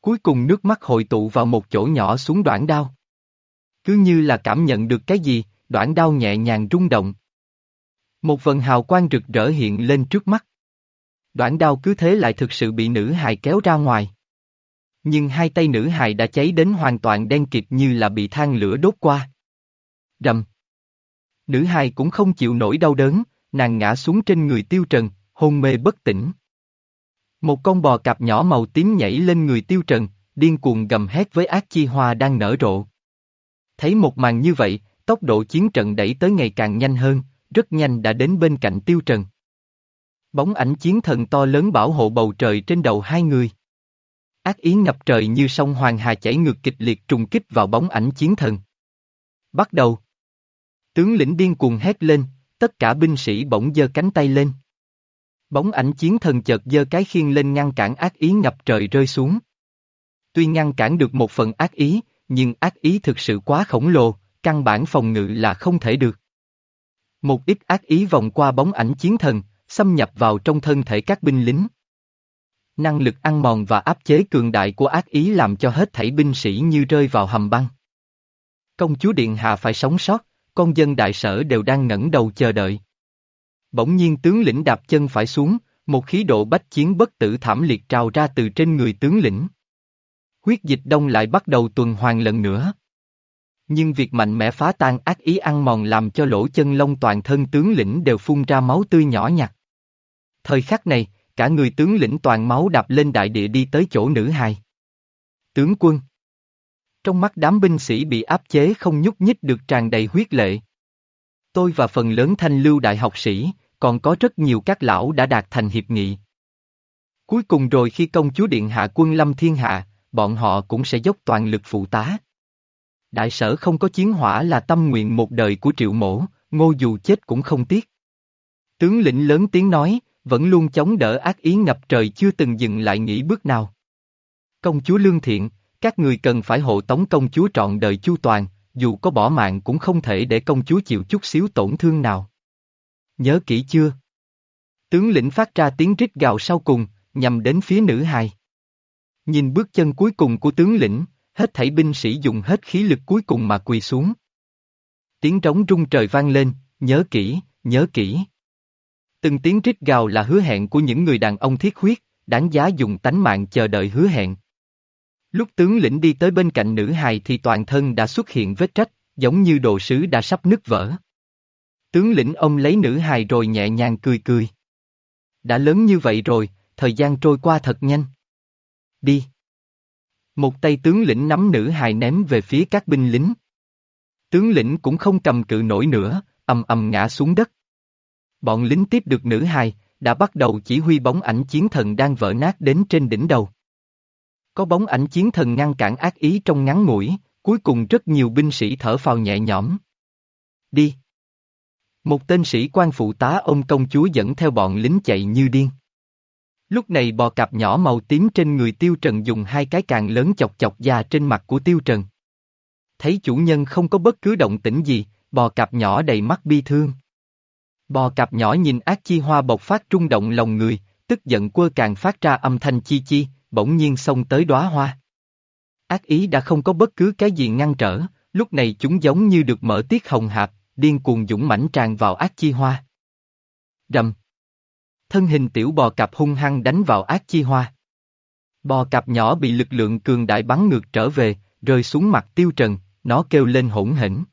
Cuối cùng nước mắt hội tụ vào một chỗ nhỏ xuống đoạn đao. Cứ như là cảm nhận được cái gì, đoạn đao nhẹ nhàng rung động. Một vần hào quang rực rỡ hiện lên trước mắt. Đoạn đao cứ thế lại thực sự bị nữ hài kéo ra ngoài. Nhưng hai tay nữ hài đã cháy đến hoàn toàn đen kịt như là bị than lửa đốt qua. Rầm. Nữ hài cũng không chịu nổi đau đớn, nàng ngã xuống trên người tiêu trần, hôn mê bất tỉnh. Một con bò cạp nhỏ màu tím nhảy lên người tiêu trần, điên cuồng gầm hét với ác chi hoa đang nở rộ. Thấy một màn như vậy, tốc độ chiến trận đẩy tới ngày càng nhanh hơn, rất nhanh đã đến bên cạnh tiêu trần. Bóng ảnh chiến thần to lớn bảo hộ bầu trời trên đầu hai người. Ác ý ngập trời như sông Hoàng Hà chảy ngược kịch liệt trùng kích vào bóng ảnh chiến thần. Bắt đầu. Tướng lĩnh điên cuồng hét lên, tất cả binh sĩ bỗng giơ cánh tay lên. Bóng ảnh chiến thần chợt giơ cái khiên lên ngăn cản ác ý ngập trời rơi xuống. Tuy ngăn cản được một phần ác ý, nhưng ác ý thực sự quá khổng lồ, căn bản phòng ngự là không thể được. Một ít ác ý vòng qua bóng ảnh chiến thần, xâm nhập vào trong thân thể các binh lính. Năng lực ăn mòn và áp chế cường đại của ác ý làm cho hết thảy binh sĩ như rơi vào hầm băng. Công chúa Điện Hạ phải sống sót, con dân đại sở đều đang ngẩng đầu chờ đợi. Bỗng nhiên tướng lĩnh đạp chân phải xuống, một khí độ bách chiến bất tử thảm liệt trào ra từ trên người tướng lĩnh. Huyết dịch đông lại bắt đầu tuần hoàn lần nữa. Nhưng việc mạnh mẽ phá tan ác ý ăn mòn làm cho lỗ chân lông toàn thân tướng lĩnh đều phun ra máu tươi nhỏ nhặt. Thời khắc này, cả người tướng lĩnh toàn máu đạp lên đại địa đi tới chỗ nữ hài. Tướng quân Trong mắt đám binh sĩ bị áp chế không nhúc nhích được tràn đầy huyết lệ. Tôi và phần lớn thanh lưu đại học sĩ, còn có rất nhiều các lão đã đạt thành hiệp nghị. Cuối cùng rồi khi công chúa điện hạ quân lâm thiên hạ, bọn họ cũng sẽ dốc toàn lực phụ tá. Đại sở không có chiến hỏa là tâm nguyện một đời của triệu mổ, ngô dù chết cũng không tiếc. Tướng lĩnh lớn tiếng nói, vẫn luôn chống đỡ ác ý ngập trời chưa từng dừng lại nghĩ bước nào. Công chúa lương thiện, các người cần phải hộ tống công chúa trọn đời chu toàn, dù có bỏ mạng cũng không thể để công chúa chịu chút xíu tổn thương nào. Nhớ kỹ chưa? Tướng lĩnh phát ra tiếng rít gào sau cùng, nhằm đến phía nữ hài. Nhìn bước chân cuối cùng của tướng lĩnh, hết thảy binh sĩ dùng hết khí lực cuối cùng mà quỳ xuống. Tiếng trống rung trời vang lên, nhớ kỹ, nhớ kỹ. Từng tiếng rít gào là hứa hẹn của những người đàn ông thiết huyết, đáng giá dùng tánh mạng chờ đợi hứa hẹn. Lúc tướng lĩnh đi tới bên cạnh nữ hài thì toàn thân đã xuất hiện vết trách, giống như đồ sứ đã sắp nứt vỡ. Tướng lĩnh ông lấy nữ hài rồi nhẹ nhàng cười cười. Đã lớn như vậy rồi, thời gian trôi qua thật nhanh. Đi. Một tay tướng lĩnh nắm nữ hài ném về phía các binh lính. Tướng lĩnh cũng không cầm cự nổi nữa, ầm ầm ngã xuống đất. Bọn lính tiếp được nữ hài, đã bắt đầu chỉ huy bóng ảnh chiến thần đang vỡ nát đến trên đỉnh đầu. Có bóng ảnh chiến thần ngăn cản ác ý trong ngắn ngủi, cuối cùng rất nhiều binh sĩ thở phào nhẹ nhõm. Đi. Một tên sĩ quan phụ tá ông công chúa dẫn theo bọn lính chạy như điên. Lúc này bò cạp nhỏ màu tím trên người Tiêu Trần dùng hai cái càng lớn chọc chọc da trên mặt của Tiêu Trần. Thấy chủ nhân không có bất cứ động tĩnh gì, bò cạp nhỏ đầy mắt bi thương. Bò cạp nhỏ nhìn ác chi hoa bộc phát trung động lòng người, tức giận quơ càng phát ra âm thanh chi chi, bỗng nhiên xông tới đóa hoa. Ác ý đã không có bất cứ cái gì ngăn trở, lúc này chúng giống như được mở tiết hồng hạp, điên cuồng dũng mãnh tràn vào ác chi hoa. Rầm. Thân hình tiểu bò cạp hung hăng đánh vào ác chi hoa. Bò cạp nhỏ bị lực lượng cường đại bắn ngược trở về, rơi xuống mặt tiêu trần, nó kêu lên hỗn hỉnh.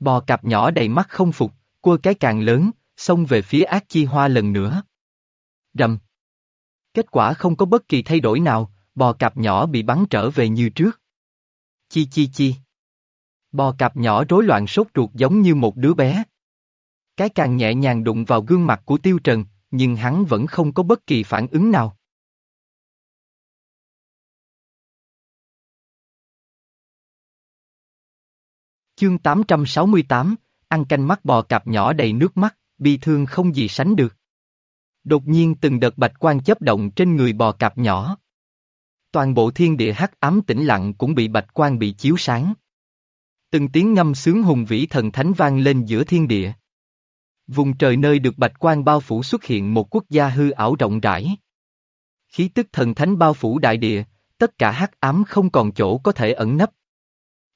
Bò cạp nhỏ đầy mắt không phục, cua cái càng lớn, xông về phía ác chi hoa lần nữa. Rầm. Kết quả không có bất kỳ thay đổi nào, bò cạp nhỏ bị bắn trở về như trước. Chi chi chi. Bò cạp nhỏ rối loạn sốt ruột giống như một đứa bé. Cái càng nhẹ nhàng đụng vào gương mặt của Tiêu Trần, nhưng hắn vẫn không có bất kỳ phản ứng nào. Chương 868, ăn canh mắt bò cạp nhỏ đầy nước mắt, bi thương không gì sánh được. Đột nhiên từng đợt bạch quan chấp động trên người bò cạp nhỏ. Toàn bộ thiên địa hắc ám tĩnh lặng cũng bị bạch quan bị chiếu sáng. Từng tiếng ngâm sướng hùng vĩ thần thánh vang lên giữa thiên địa. Vùng trời nơi được bạch quan bao phủ xuất hiện một quốc gia hư ảo rộng rãi. Khí tức thần thánh bao phủ đại địa, tất cả hắc ám không còn chỗ có thể ẩn nấp.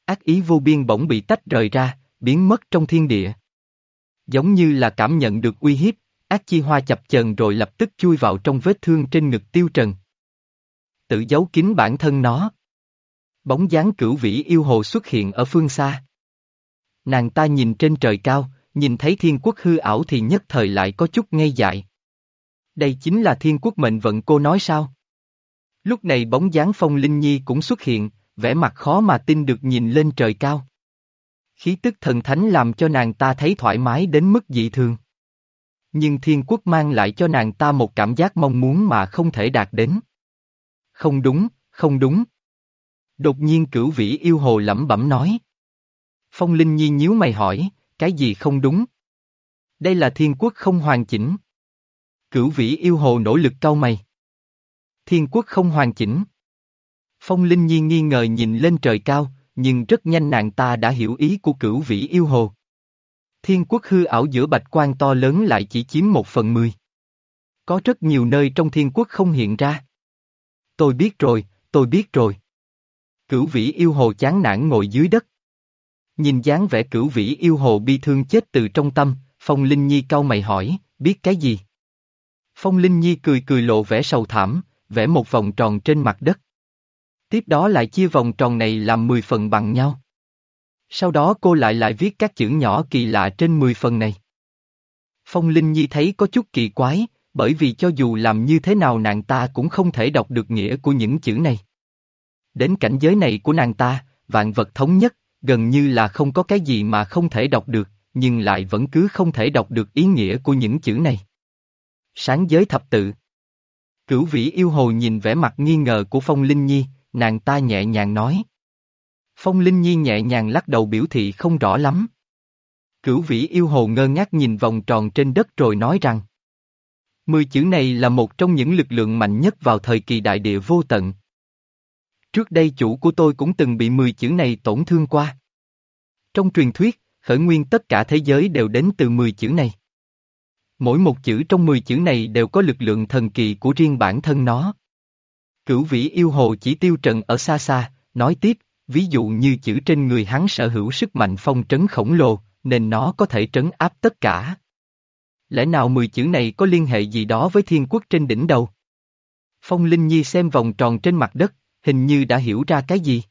Ác ý vô biên bỗng bị tách rời ra, biến mất trong thiên địa. Giống như là cảm nhận được uy hiếp, ác chi hoa chập chờn rồi lập tức chui vào trong vết thương trên ngực tiêu trần. Tự giấu kín bản thân nó. Bóng dáng cửu vĩ yêu hồ xuất hiện ở phương xa. Nàng ta nhìn trên trời cao, nhìn thấy thiên quốc hư ảo thì nhất thời lại có chút ngây dại. Đây chính là thiên quốc mệnh vận cô nói sao? Lúc này bóng dáng phong linh nhi cũng xuất hiện, vẻ mặt khó mà tin được nhìn lên trời cao. Khí tức thần thánh làm cho nàng ta thấy thoải mái đến mức dị thường. Nhưng thiên quốc mang lại cho nàng ta một cảm giác mong muốn mà không thể đạt đến. Không đúng, không đúng. Đột nhiên cửu vĩ yêu hồ lẩm bẩm nói. Phong Linh Nhi nhíu mày hỏi, cái gì không đúng? Đây là thiên quốc không hoàn chỉnh. Cửu vĩ yêu hồ nỗ lực cau mày. Thiên quốc không hoàn chỉnh. Phong Linh Nhi nghi ngờ nhìn lên trời cao, nhưng rất nhanh nàng ta đã hiểu ý của cửu vĩ yêu hồ. Thiên quốc hư ảo giữa bạch quan to lớn lại chỉ chiếm một phần mười. Có rất nhiều nơi trong thiên quốc không hiện ra. Tôi biết rồi, tôi biết rồi. Cửu vĩ yêu hồ chán nản ngồi dưới đất. Nhìn dáng vẻ cửu vĩ yêu hồ bi thương chết từ trong tâm, Phong Linh Nhi cau mày hỏi, biết cái gì? Phong Linh Nhi cười cười lộ vẻ sầu thảm, vẽ một vòng tròn trên mặt đất. Tiếp đó lại chia vòng tròn này làm 10 phần bằng nhau. Sau đó cô lại lại viết các chữ nhỏ kỳ lạ trên 10 phần này. Phong Linh Nhi thấy có chút kỳ quái, bởi vì cho dù làm như thế nào nàng ta cũng không thể đọc được nghĩa của những chữ này. Đến cảnh giới này của nàng ta, vạn vật thống nhất, gần như là không có cái gì mà không thể đọc được, nhưng lại vẫn cứ không thể đọc được ý nghĩa của những chữ này. Sáng giới thập tự Cửu vĩ yêu hồ nhìn vẻ mặt nghi ngờ của Phong Linh Nhi, nàng ta nhẹ nhàng nói. Phong Linh Nhi nhẹ nhàng lắc đầu biểu thị không rõ lắm. Cửu vĩ yêu hồ ngơ ngác nhìn vòng tròn trên đất rồi nói rằng. Mười chữ này là một trong những lực lượng mạnh nhất vào thời kỳ đại địa vô tận. Trước đây chủ của tôi cũng từng bị mười chữ này tổn thương qua. Trong truyền thuyết, khởi nguyên tất cả thế giới đều đến từ 10 chữ này. Mỗi một chữ trong 10 chữ này đều có lực lượng thần kỳ của riêng bản thân nó. Cửu vĩ yêu hồ chỉ tiêu trần ở xa xa, nói tiếp, ví dụ như chữ trên người hắn sở hữu sức mạnh phong trấn khổng lồ, nên nó có thể trấn áp tất cả. Lẽ nào 10 chữ này có liên hệ gì đó với thiên quốc trên đỉnh đầu? Phong Linh Nhi xem vòng tròn trên mặt đất, hình như đã hiểu ra cái gì.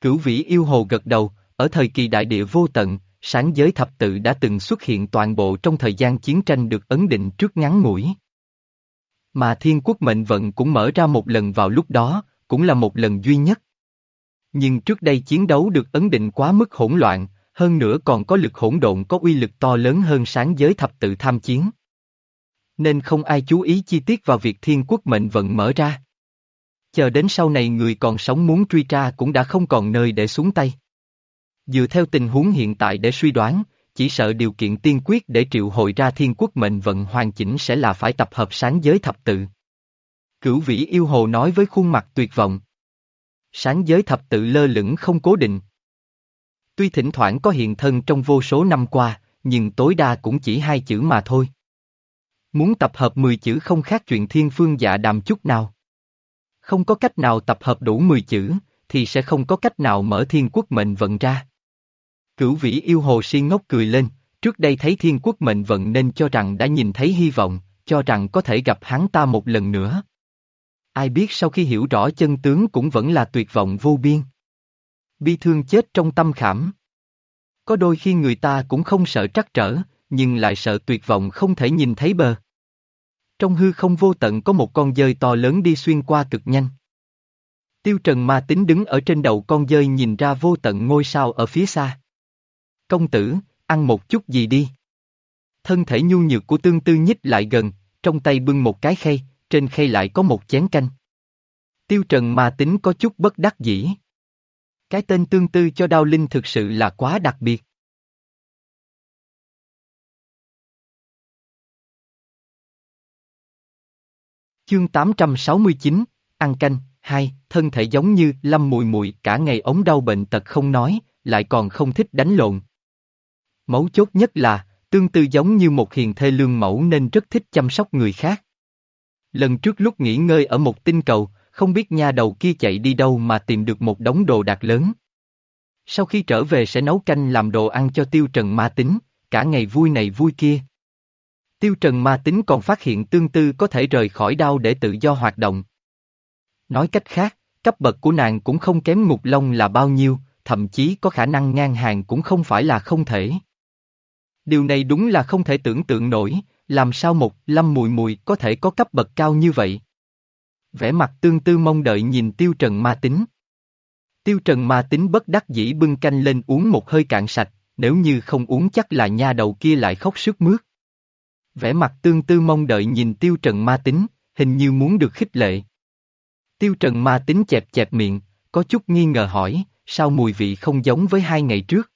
Cửu vĩ yêu hồ gật đầu, ở thời kỳ đại địa vô tận, sáng giới thập tự đã từng xuất hiện toàn bộ trong thời gian chiến tranh được ấn định trước ngắn ngủi. Mà thiên quốc mệnh vận cũng mở ra một lần vào lúc đó, cũng là một lần duy nhất. Nhưng trước đây chiến đấu được ấn định quá mức hỗn loạn, hơn nữa còn có lực hỗn độn có uy lực to lớn hơn sáng giới thập tự tham chiến. Nên không ai chú ý chi tiết vào việc thiên quốc mệnh vận mở ra. Chờ đến sau này người còn sống muốn truy tra cũng đã không còn nơi để xuống tay. Dựa theo tình huống hiện tại để suy đoán, chỉ sợ điều kiện tiên quyết để triệu hồi ra thiên quốc mệnh vận hoàn chỉnh sẽ là phải tập hợp sáng giới thập tự. Cửu vĩ yêu hồ nói với khuôn mặt tuyệt vọng. Sáng giới thập tự lơ lửng không cố định. Tuy thỉnh thoảng có hiện thân trong vô số năm qua, nhưng tối đa cũng chỉ hai chữ mà thôi. Muốn tập hợp 10 chữ không khác chuyện thiên phương dạ đàm chút nào. Không có cách nào tập hợp đủ 10 chữ, thì sẽ không có cách nào mở thiên quốc mệnh vận ra. Cửu vĩ yêu hồ si ngốc cười lên, trước đây thấy thiên quốc mệnh vận nên cho rằng đã nhìn thấy hy vọng, cho rằng có thể gặp hắn ta một lần nữa. Ai biết sau khi hiểu rõ chân tướng cũng vẫn là tuyệt vọng vô biên. Bi thương chết trong tâm khảm. Có đôi khi người ta cũng không sợ trắc trở, nhưng lại sợ tuyệt vọng không thể nhìn thấy bờ. Trong hư không vô tận có một con dơi to lớn đi xuyên qua cực nhanh. Tiêu Trần ma tính đứng ở trên đầu con dơi nhìn ra vô tận ngôi sao ở phía xa. Công tử, ăn một chút gì đi. Thân thể nhu nhược của tương tư nhích lại gần, trong tay bưng một cái khay, trên khay lại có một chén canh. Tiêu Trần mà tính có chút bất đắc dĩ. Cái tên tương tư cho Đao Linh thực sự là quá đặc biệt. Chương 869, ăn canh, hai, thân thể giống như lâm mùi mùi cả ngày ống đau bệnh tật không nói, lại còn không thích đánh lộn. Mấu chốt nhất là, tương tư giống như một hiền thê lương mẫu nên rất thích chăm sóc người khác. Lần trước lúc nghỉ ngơi ở một tinh cầu, không biết nha đầu kia chạy đi đâu mà tìm được một đống đồ đạc lớn. Sau khi trở về sẽ nấu canh làm đồ ăn cho tiêu trần ma tính, cả ngày vui này vui kia. Tiêu trần ma tính còn phát hiện tương tư có thể rời khỏi đau để tự do hoạt động. Nói cách khác, cấp bậc của nàng cũng không kém ngục long là bao nhiêu, thậm chí có khả năng ngang hàng cũng không phải là không thể. Điều này đúng là không thể tưởng tượng nổi, làm sao một lâm mùi mùi có thể có cấp bậc cao như vậy. Vẻ mặt tương tư mong đợi nhìn tiêu trần ma tính. Tiêu trần ma tính bất đắc dĩ bưng canh lên uống một hơi cạn sạch, nếu như không uống chắc là nha đầu kia lại khóc sức mướt. Vẻ mặt tương tư mong đợi nhìn tiêu trần ma tính, hình như muốn được khích lệ. Tiêu trần ma tính chẹp chẹp miệng, có chút nghi ngờ hỏi, sao mùi vị không giống với hai ngày trước?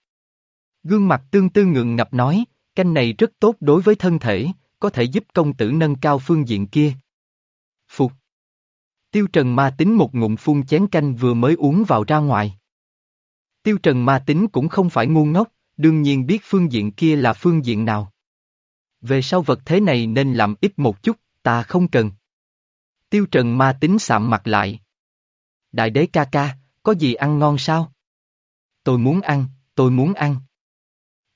Gương mặt tương tư ngượng ngập nói, canh này rất tốt đối với thân thể, có thể giúp công tử nâng cao phương diện kia. Phục. Tiêu Trần ma tính một ngụm phun chén canh vừa mới uống vào ra ngoài. Tiêu Trần ma tính cũng không phải ngu ngốc, đương nhiên biết phương diện kia là phương diện nào. Về sau vật thế này nên làm ít một chút, ta không cần. Tiêu Trần ma tính sạm mặt lại. Đại đế ca ca, có gì ăn ngon sao? Tôi muốn ăn, tôi muốn ăn.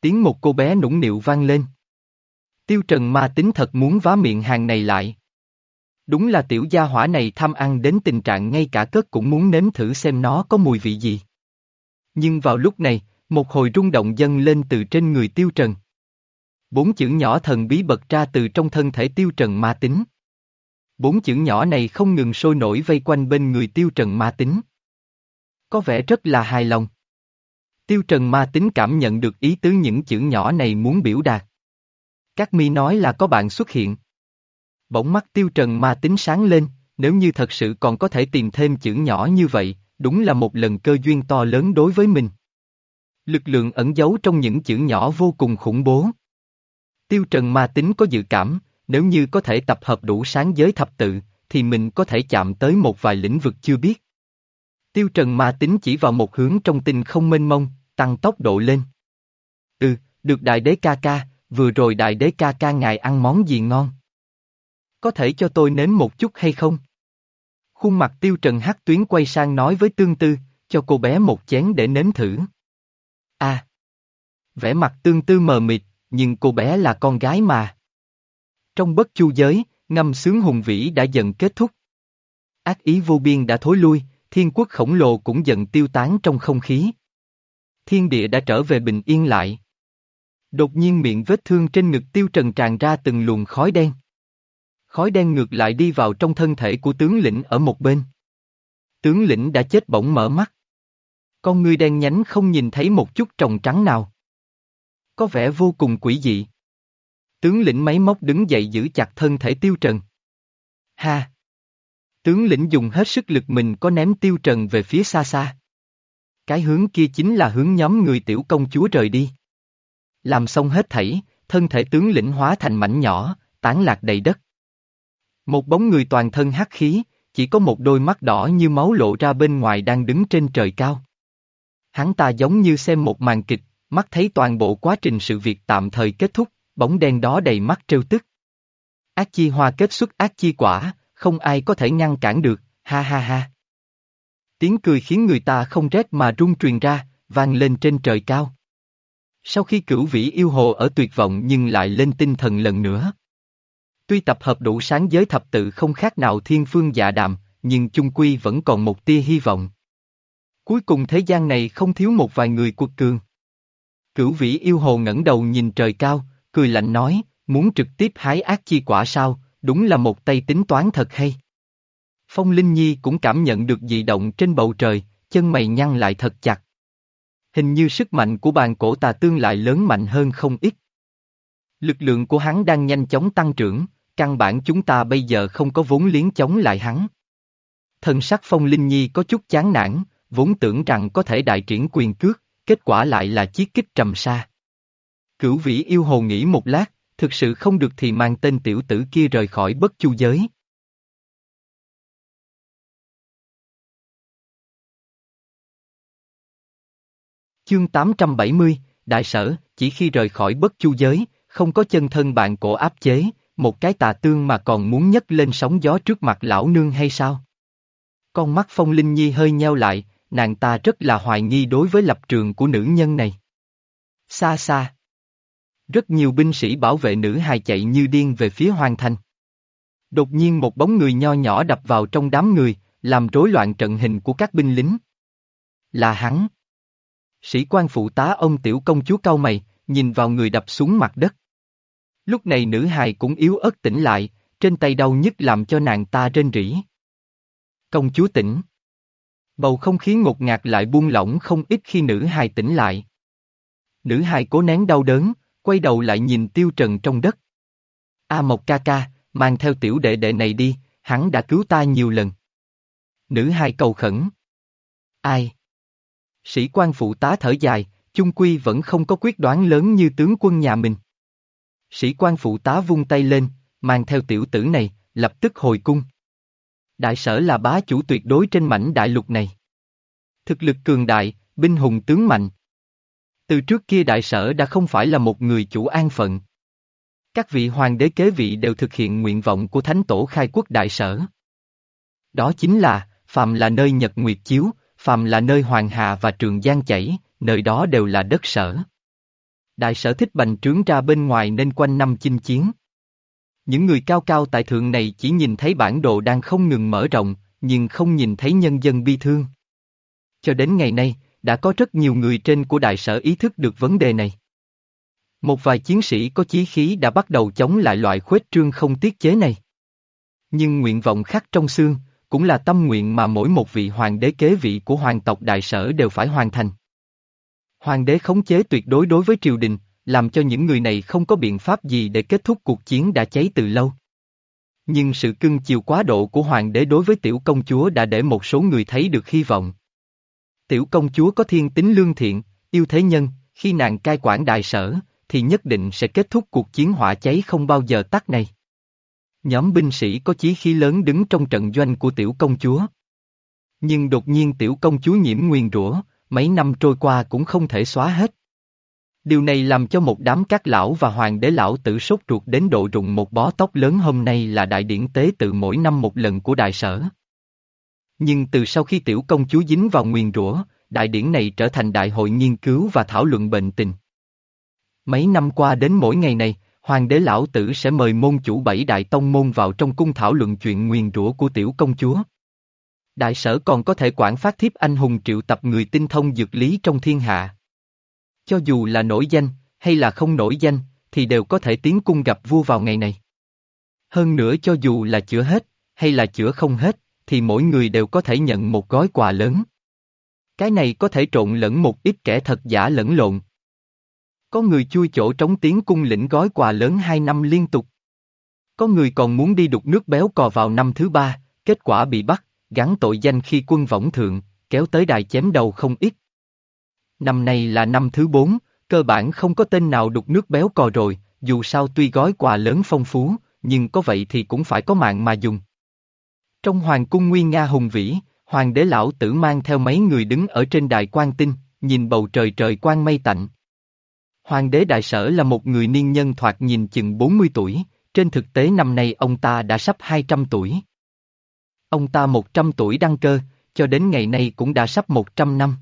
Tiếng một cô bé nũng nịu vang lên. Tiêu Trần ma tính thật muốn vá miệng hàng này lại. Đúng là tiểu gia hỏa này tham ăn đến tình trạng ngay cả cất cũng muốn nếm thử xem nó có mùi vị gì. Nhưng vào lúc này, một hồi rung động dâng lên từ trên người tiêu trần. Bốn chữ nhỏ thần bí bật ra từ trong thân thể tiêu trần ma tính. Bốn chữ nhỏ này không ngừng sôi nổi vây quanh bên người tiêu trần ma tính. Có vẻ rất là hài lòng. Tiêu trần ma tính cảm nhận được ý tứ những chữ nhỏ này muốn biểu đạt. Các mi nói là có bạn xuất hiện. Bỗng mắt tiêu trần ma tính sáng lên, nếu như thật sự còn có thể tìm thêm chữ nhỏ như vậy, đúng là một lần cơ duyên to lớn đối với mình. Lực lượng ẩn giấu trong những chữ nhỏ vô cùng khủng bố. Tiêu trần ma tính có dự cảm, nếu như có thể tập hợp đủ sáng giới thập tự, thì mình có thể chạm tới một vài lĩnh vực chưa biết. Tiêu trần ma tính chỉ vào một hướng trong tinh không mênh mông, tăng tốc độ lên. Ừ, được đại đế ca ca, vừa rồi đại đế ca ca ngài ăn món gì ngon? Có thể cho tôi nếm một chút hay không? Khuôn mặt tiêu trần hắc tuyến quay sang nói với tương tư, cho cô bé một chén để nếm thử. À! Vẻ mặt tương tư mờ mịt, nhưng cô bé là con gái mà. Trong bất chu giới, ngâm sướng hùng vĩ đã dần kết thúc. Ác ý vô biên đã thối lui, thiên quốc khổng lồ cũng dần tiêu tán trong không khí. Thiên địa đã trở về bình yên lại. Đột nhiên miệng vết thương trên ngực tiêu trần tràn ra từng luồng khói đen. Khói đen ngược lại đi vào trong thân thể của tướng lĩnh ở một bên. Tướng lĩnh đã chết bỗng mở mắt. Con ngươi đen nhánh không nhìn thấy một chút trồng trắng nào. Có vẻ vô cùng quỷ dị. Tướng lĩnh máy móc đứng dậy giữ chặt thân thể tiêu trần. Ha! Tướng lĩnh dùng hết sức lực mình có ném tiêu trần về phía xa xa. Cái hướng kia chính là hướng nhóm người tiểu công chúa rời đi. Làm xong hết thảy, thân thể tướng lĩnh hóa thành mảnh nhỏ, tán lạc đầy đất. Một bóng người toàn thân hắc khí, chỉ có một đôi mắt đỏ như máu lộ ra bên ngoài đang đứng trên trời cao. Hắn ta giống như xem một màn kịch, mắt thấy toàn bộ quá trình sự việc tạm thời kết thúc, bóng đen đó đầy mắt trêu tức. Ác chi hoa kết xuất ác chi quả, không ai có thể ngăn cản được, ha ha ha. Tiếng cười khiến người ta không rét mà rung truyền ra, vang lên trên trời cao. Sau khi cửu vĩ yêu hồ ở tuyệt vọng nhưng lại lên tinh thần lần nữa. Tuy tập hợp đủ sáng giới thập tự không khác nào thiên phương dạ đàm, nhưng chung quy vẫn còn một tia hy vọng. Cuối cùng thế gian này không thiếu một vài người quật cường. Cửu vĩ yêu hồ ngẩng đầu nhìn trời cao, cười lạnh nói, muốn trực tiếp hái ác chi quả sao, đúng là một tay tính toán thật hay. Phong Linh Nhi cũng cảm nhận được dị động trên bầu trời, chân mày nhăn lại thật chặt. Hình như sức mạnh của bàn cổ tà tương lại lớn mạnh hơn không ít. Lực lượng của hắn đang nhanh chóng tăng trưởng, căn bản chúng ta bây giờ không có vốn liếng chống lại hắn. Thần sắc Phong Linh Nhi có chút chán nản, vốn tưởng rằng có thể đại triển quyền cước, kết quả lại là chiếc kích trầm xa. Cửu vĩ yêu hồ nghĩ một lát, thực sự không được thì mang tên tiểu tử kia rời khỏi bất chu giới. Chương 870, Đại sở, chỉ khi rời khỏi bất chu giới, không có chân thân bạn cổ áp chế, một cái tà tương mà còn muốn nhấc lên sóng gió trước mặt lão nương hay sao? Con mắt phong linh nhi hơi nheo lại, nàng ta rất là hoài nghi đối với lập trường của nữ nhân này. Xa xa. Rất nhiều binh sĩ bảo vệ nữ hài chạy như điên về phía hoàng thành. Đột nhiên một bóng người nho nhỏ đập vào trong đám người, làm rối loạn trận hình của các binh lính. Là hắn. Sĩ quan phụ tá ông tiểu công chúa cao mày, nhìn vào người đập xuống mặt đất. Lúc này nữ hài cũng yếu ớt tỉnh lại, trên tay đau nhức làm cho nàng ta rên rỉ. Công chúa tỉnh. Bầu không khí ngột ngạt lại buông lỏng không ít khi nữ hài tỉnh lại. Nữ hài cố nén đau đớn, quay đầu lại nhìn tiêu trần trong đất. A Mộc ca ca, mang theo tiểu đệ đệ này đi, hắn đã cứu ta nhiều lần. Nữ hài cầu khẩn. Ai? Sĩ quan phụ tá thở dài, chung quy vẫn không có quyết đoán lớn như tướng quân nhà mình. Sĩ quan phụ tá vung tay lên, mang theo tiểu tử này, lập tức hồi cung. Đại sở là bá chủ tuyệt đối trên mảnh đại lục này. Thực lực cường đại, binh hùng tướng mạnh. Từ trước kia đại sở đã không phải là một người chủ an phận. Các vị hoàng đế kế vị đều thực hiện nguyện vọng của thánh tổ khai quốc đại sở. Đó chính là, phàm là nơi nhật nguyệt chiếu, phàm là nơi hoàng hà và trường giang chảy, nơi đó đều là đất sở. Đại sở thích bành trướng ra bên ngoài nên quanh năm chinh chiến. Những người cao cao tại thượng này chỉ nhìn thấy bản đồ đang không ngừng mở rộng, nhưng không nhìn thấy nhân dân bi thương. Cho đến ngày nay, đã có rất nhiều người trên của đại sở ý thức được vấn đề này. Một vài chiến sĩ có chí khí đã bắt đầu chống lại loại khuếch trương không tiết chế này. Nhưng nguyện vọng khắc trong xương, cũng là tâm nguyện mà mỗi một vị hoàng đế kế vị của hoàng tộc đại sở đều phải hoàn thành. Hoàng đế khống chế tuyệt đối đối với triều đình, làm cho những người này không có biện pháp gì để kết thúc cuộc chiến đã cháy từ lâu. Nhưng sự cưng chiều quá độ của hoàng đế đối với tiểu công chúa đã để một số người thấy được hy vọng. Tiểu công chúa có thiên tính lương thiện, yêu thế nhân, khi nàng cai quản đại sở, thì nhất định sẽ kết thúc cuộc chiến hỏa cháy không bao giờ tắt này. Nhóm binh sĩ có chí khí lớn đứng trong trận doanh của tiểu công chúa. Nhưng đột nhiên tiểu công chúa nhiễm nguyên rủa, mấy năm trôi qua cũng không thể xóa hết. Điều này làm cho một đám các lão và hoàng đế lão tử sốt ruột đến độ rụng một bó tóc lớn hôm nay là đại điển tế tự mỗi năm một lần của đại sở. Nhưng từ sau khi tiểu công chúa dính vào nguyền rủa, đại điển này trở thành đại hội nghiên cứu và thảo luận bệnh tình. Mấy năm qua đến mỗi ngày này, hoàng đế lão tử sẽ mời môn chủ bảy đại tông môn vào trong cung thảo luận chuyện nguyền rủa của tiểu công chúa. Đại sở còn có thể quản phát thiếp anh hùng triệu tập người tinh thông dược lý trong thiên hạ. Cho dù là nổi danh, hay là không nổi danh, thì đều có thể tiến cung gặp vua vào ngày này. Hơn nữa cho dù là chữa hết, hay là chữa không hết, thì mỗi người đều có thể nhận một gói quà lớn. Cái này có thể trộn lẫn một ít kẻ thật giả lẫn lộn. Có người chui chỗ trống tiếng cung lĩnh gói quà lớn hai năm liên tục. Có người còn muốn đi đục nước béo cò vào năm thứ ba, kết quả bị bắt, gắn tội danh khi quân võng thượng, kéo tới đài chém đầu không ít. Năm nay là năm thứ bốn, cơ bản không có tên nào đục nước béo cò rồi, dù sao tuy gói quà lớn phong phú, nhưng có vậy thì cũng phải có mạng mà dùng. Trong hoàng cung nguyên Nga hùng vĩ, hoàng đế lão tử mang theo mấy người đứng ở trên đài quan tinh, nhìn bầu trời trời quang mây tạnh. Hoàng đế đại sở là một người niên nhân thoạt nhìn chừng 40 tuổi, trên thực tế năm nay ông ta đã sắp 200 tuổi. Ông ta 100 tuổi đăng cơ, cho đến ngày nay cũng đã sắp 100 năm.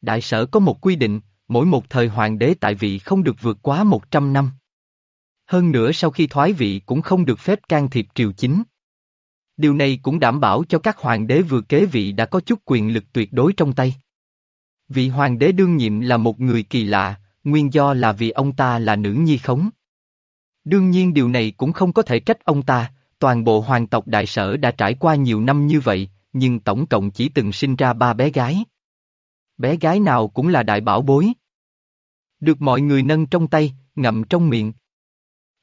Đại sở có một quy định, mỗi một thời hoàng đế tại vị không được vượt quá 100 năm. Hơn nữa sau khi thoái vị cũng không được phép can thiệp triều chính. Điều này cũng đảm bảo cho các hoàng đế vừa kế vị đã có chút quyền lực tuyệt đối trong tay. Vị hoàng đế đương nhiệm là một người kỳ lạ, nguyên do là vì ông ta là nữ nhi khống. Đương nhiên điều này cũng không có thể trách ông ta, toàn bộ hoàng tộc đại sở đã trải qua nhiều năm như vậy, nhưng tổng cộng chỉ từng sinh ra ba bé gái. Bé gái nào cũng là đại bảo bối. Được mọi người nâng trong tay, ngậm trong miệng.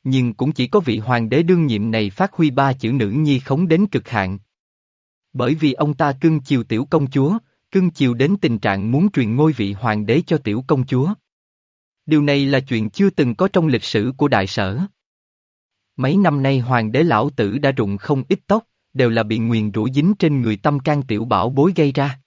Nhưng cũng chỉ có vị hoàng đế đương nhiệm này phát huy ba chữ nữ nhi khống đến cực hạn. Bởi vì ông ta cưng chiều tiểu công chúa, cưng chiều đến tình trạng muốn truyền ngôi vị hoàng đế cho tiểu công chúa. Điều này là chuyện chưa từng có trong lịch sử của đại sở. Mấy năm nay hoàng đế lão tử đã rụng không ít tóc, đều là bị nguyền rủa dính trên người tâm can tiểu bảo bối gây ra.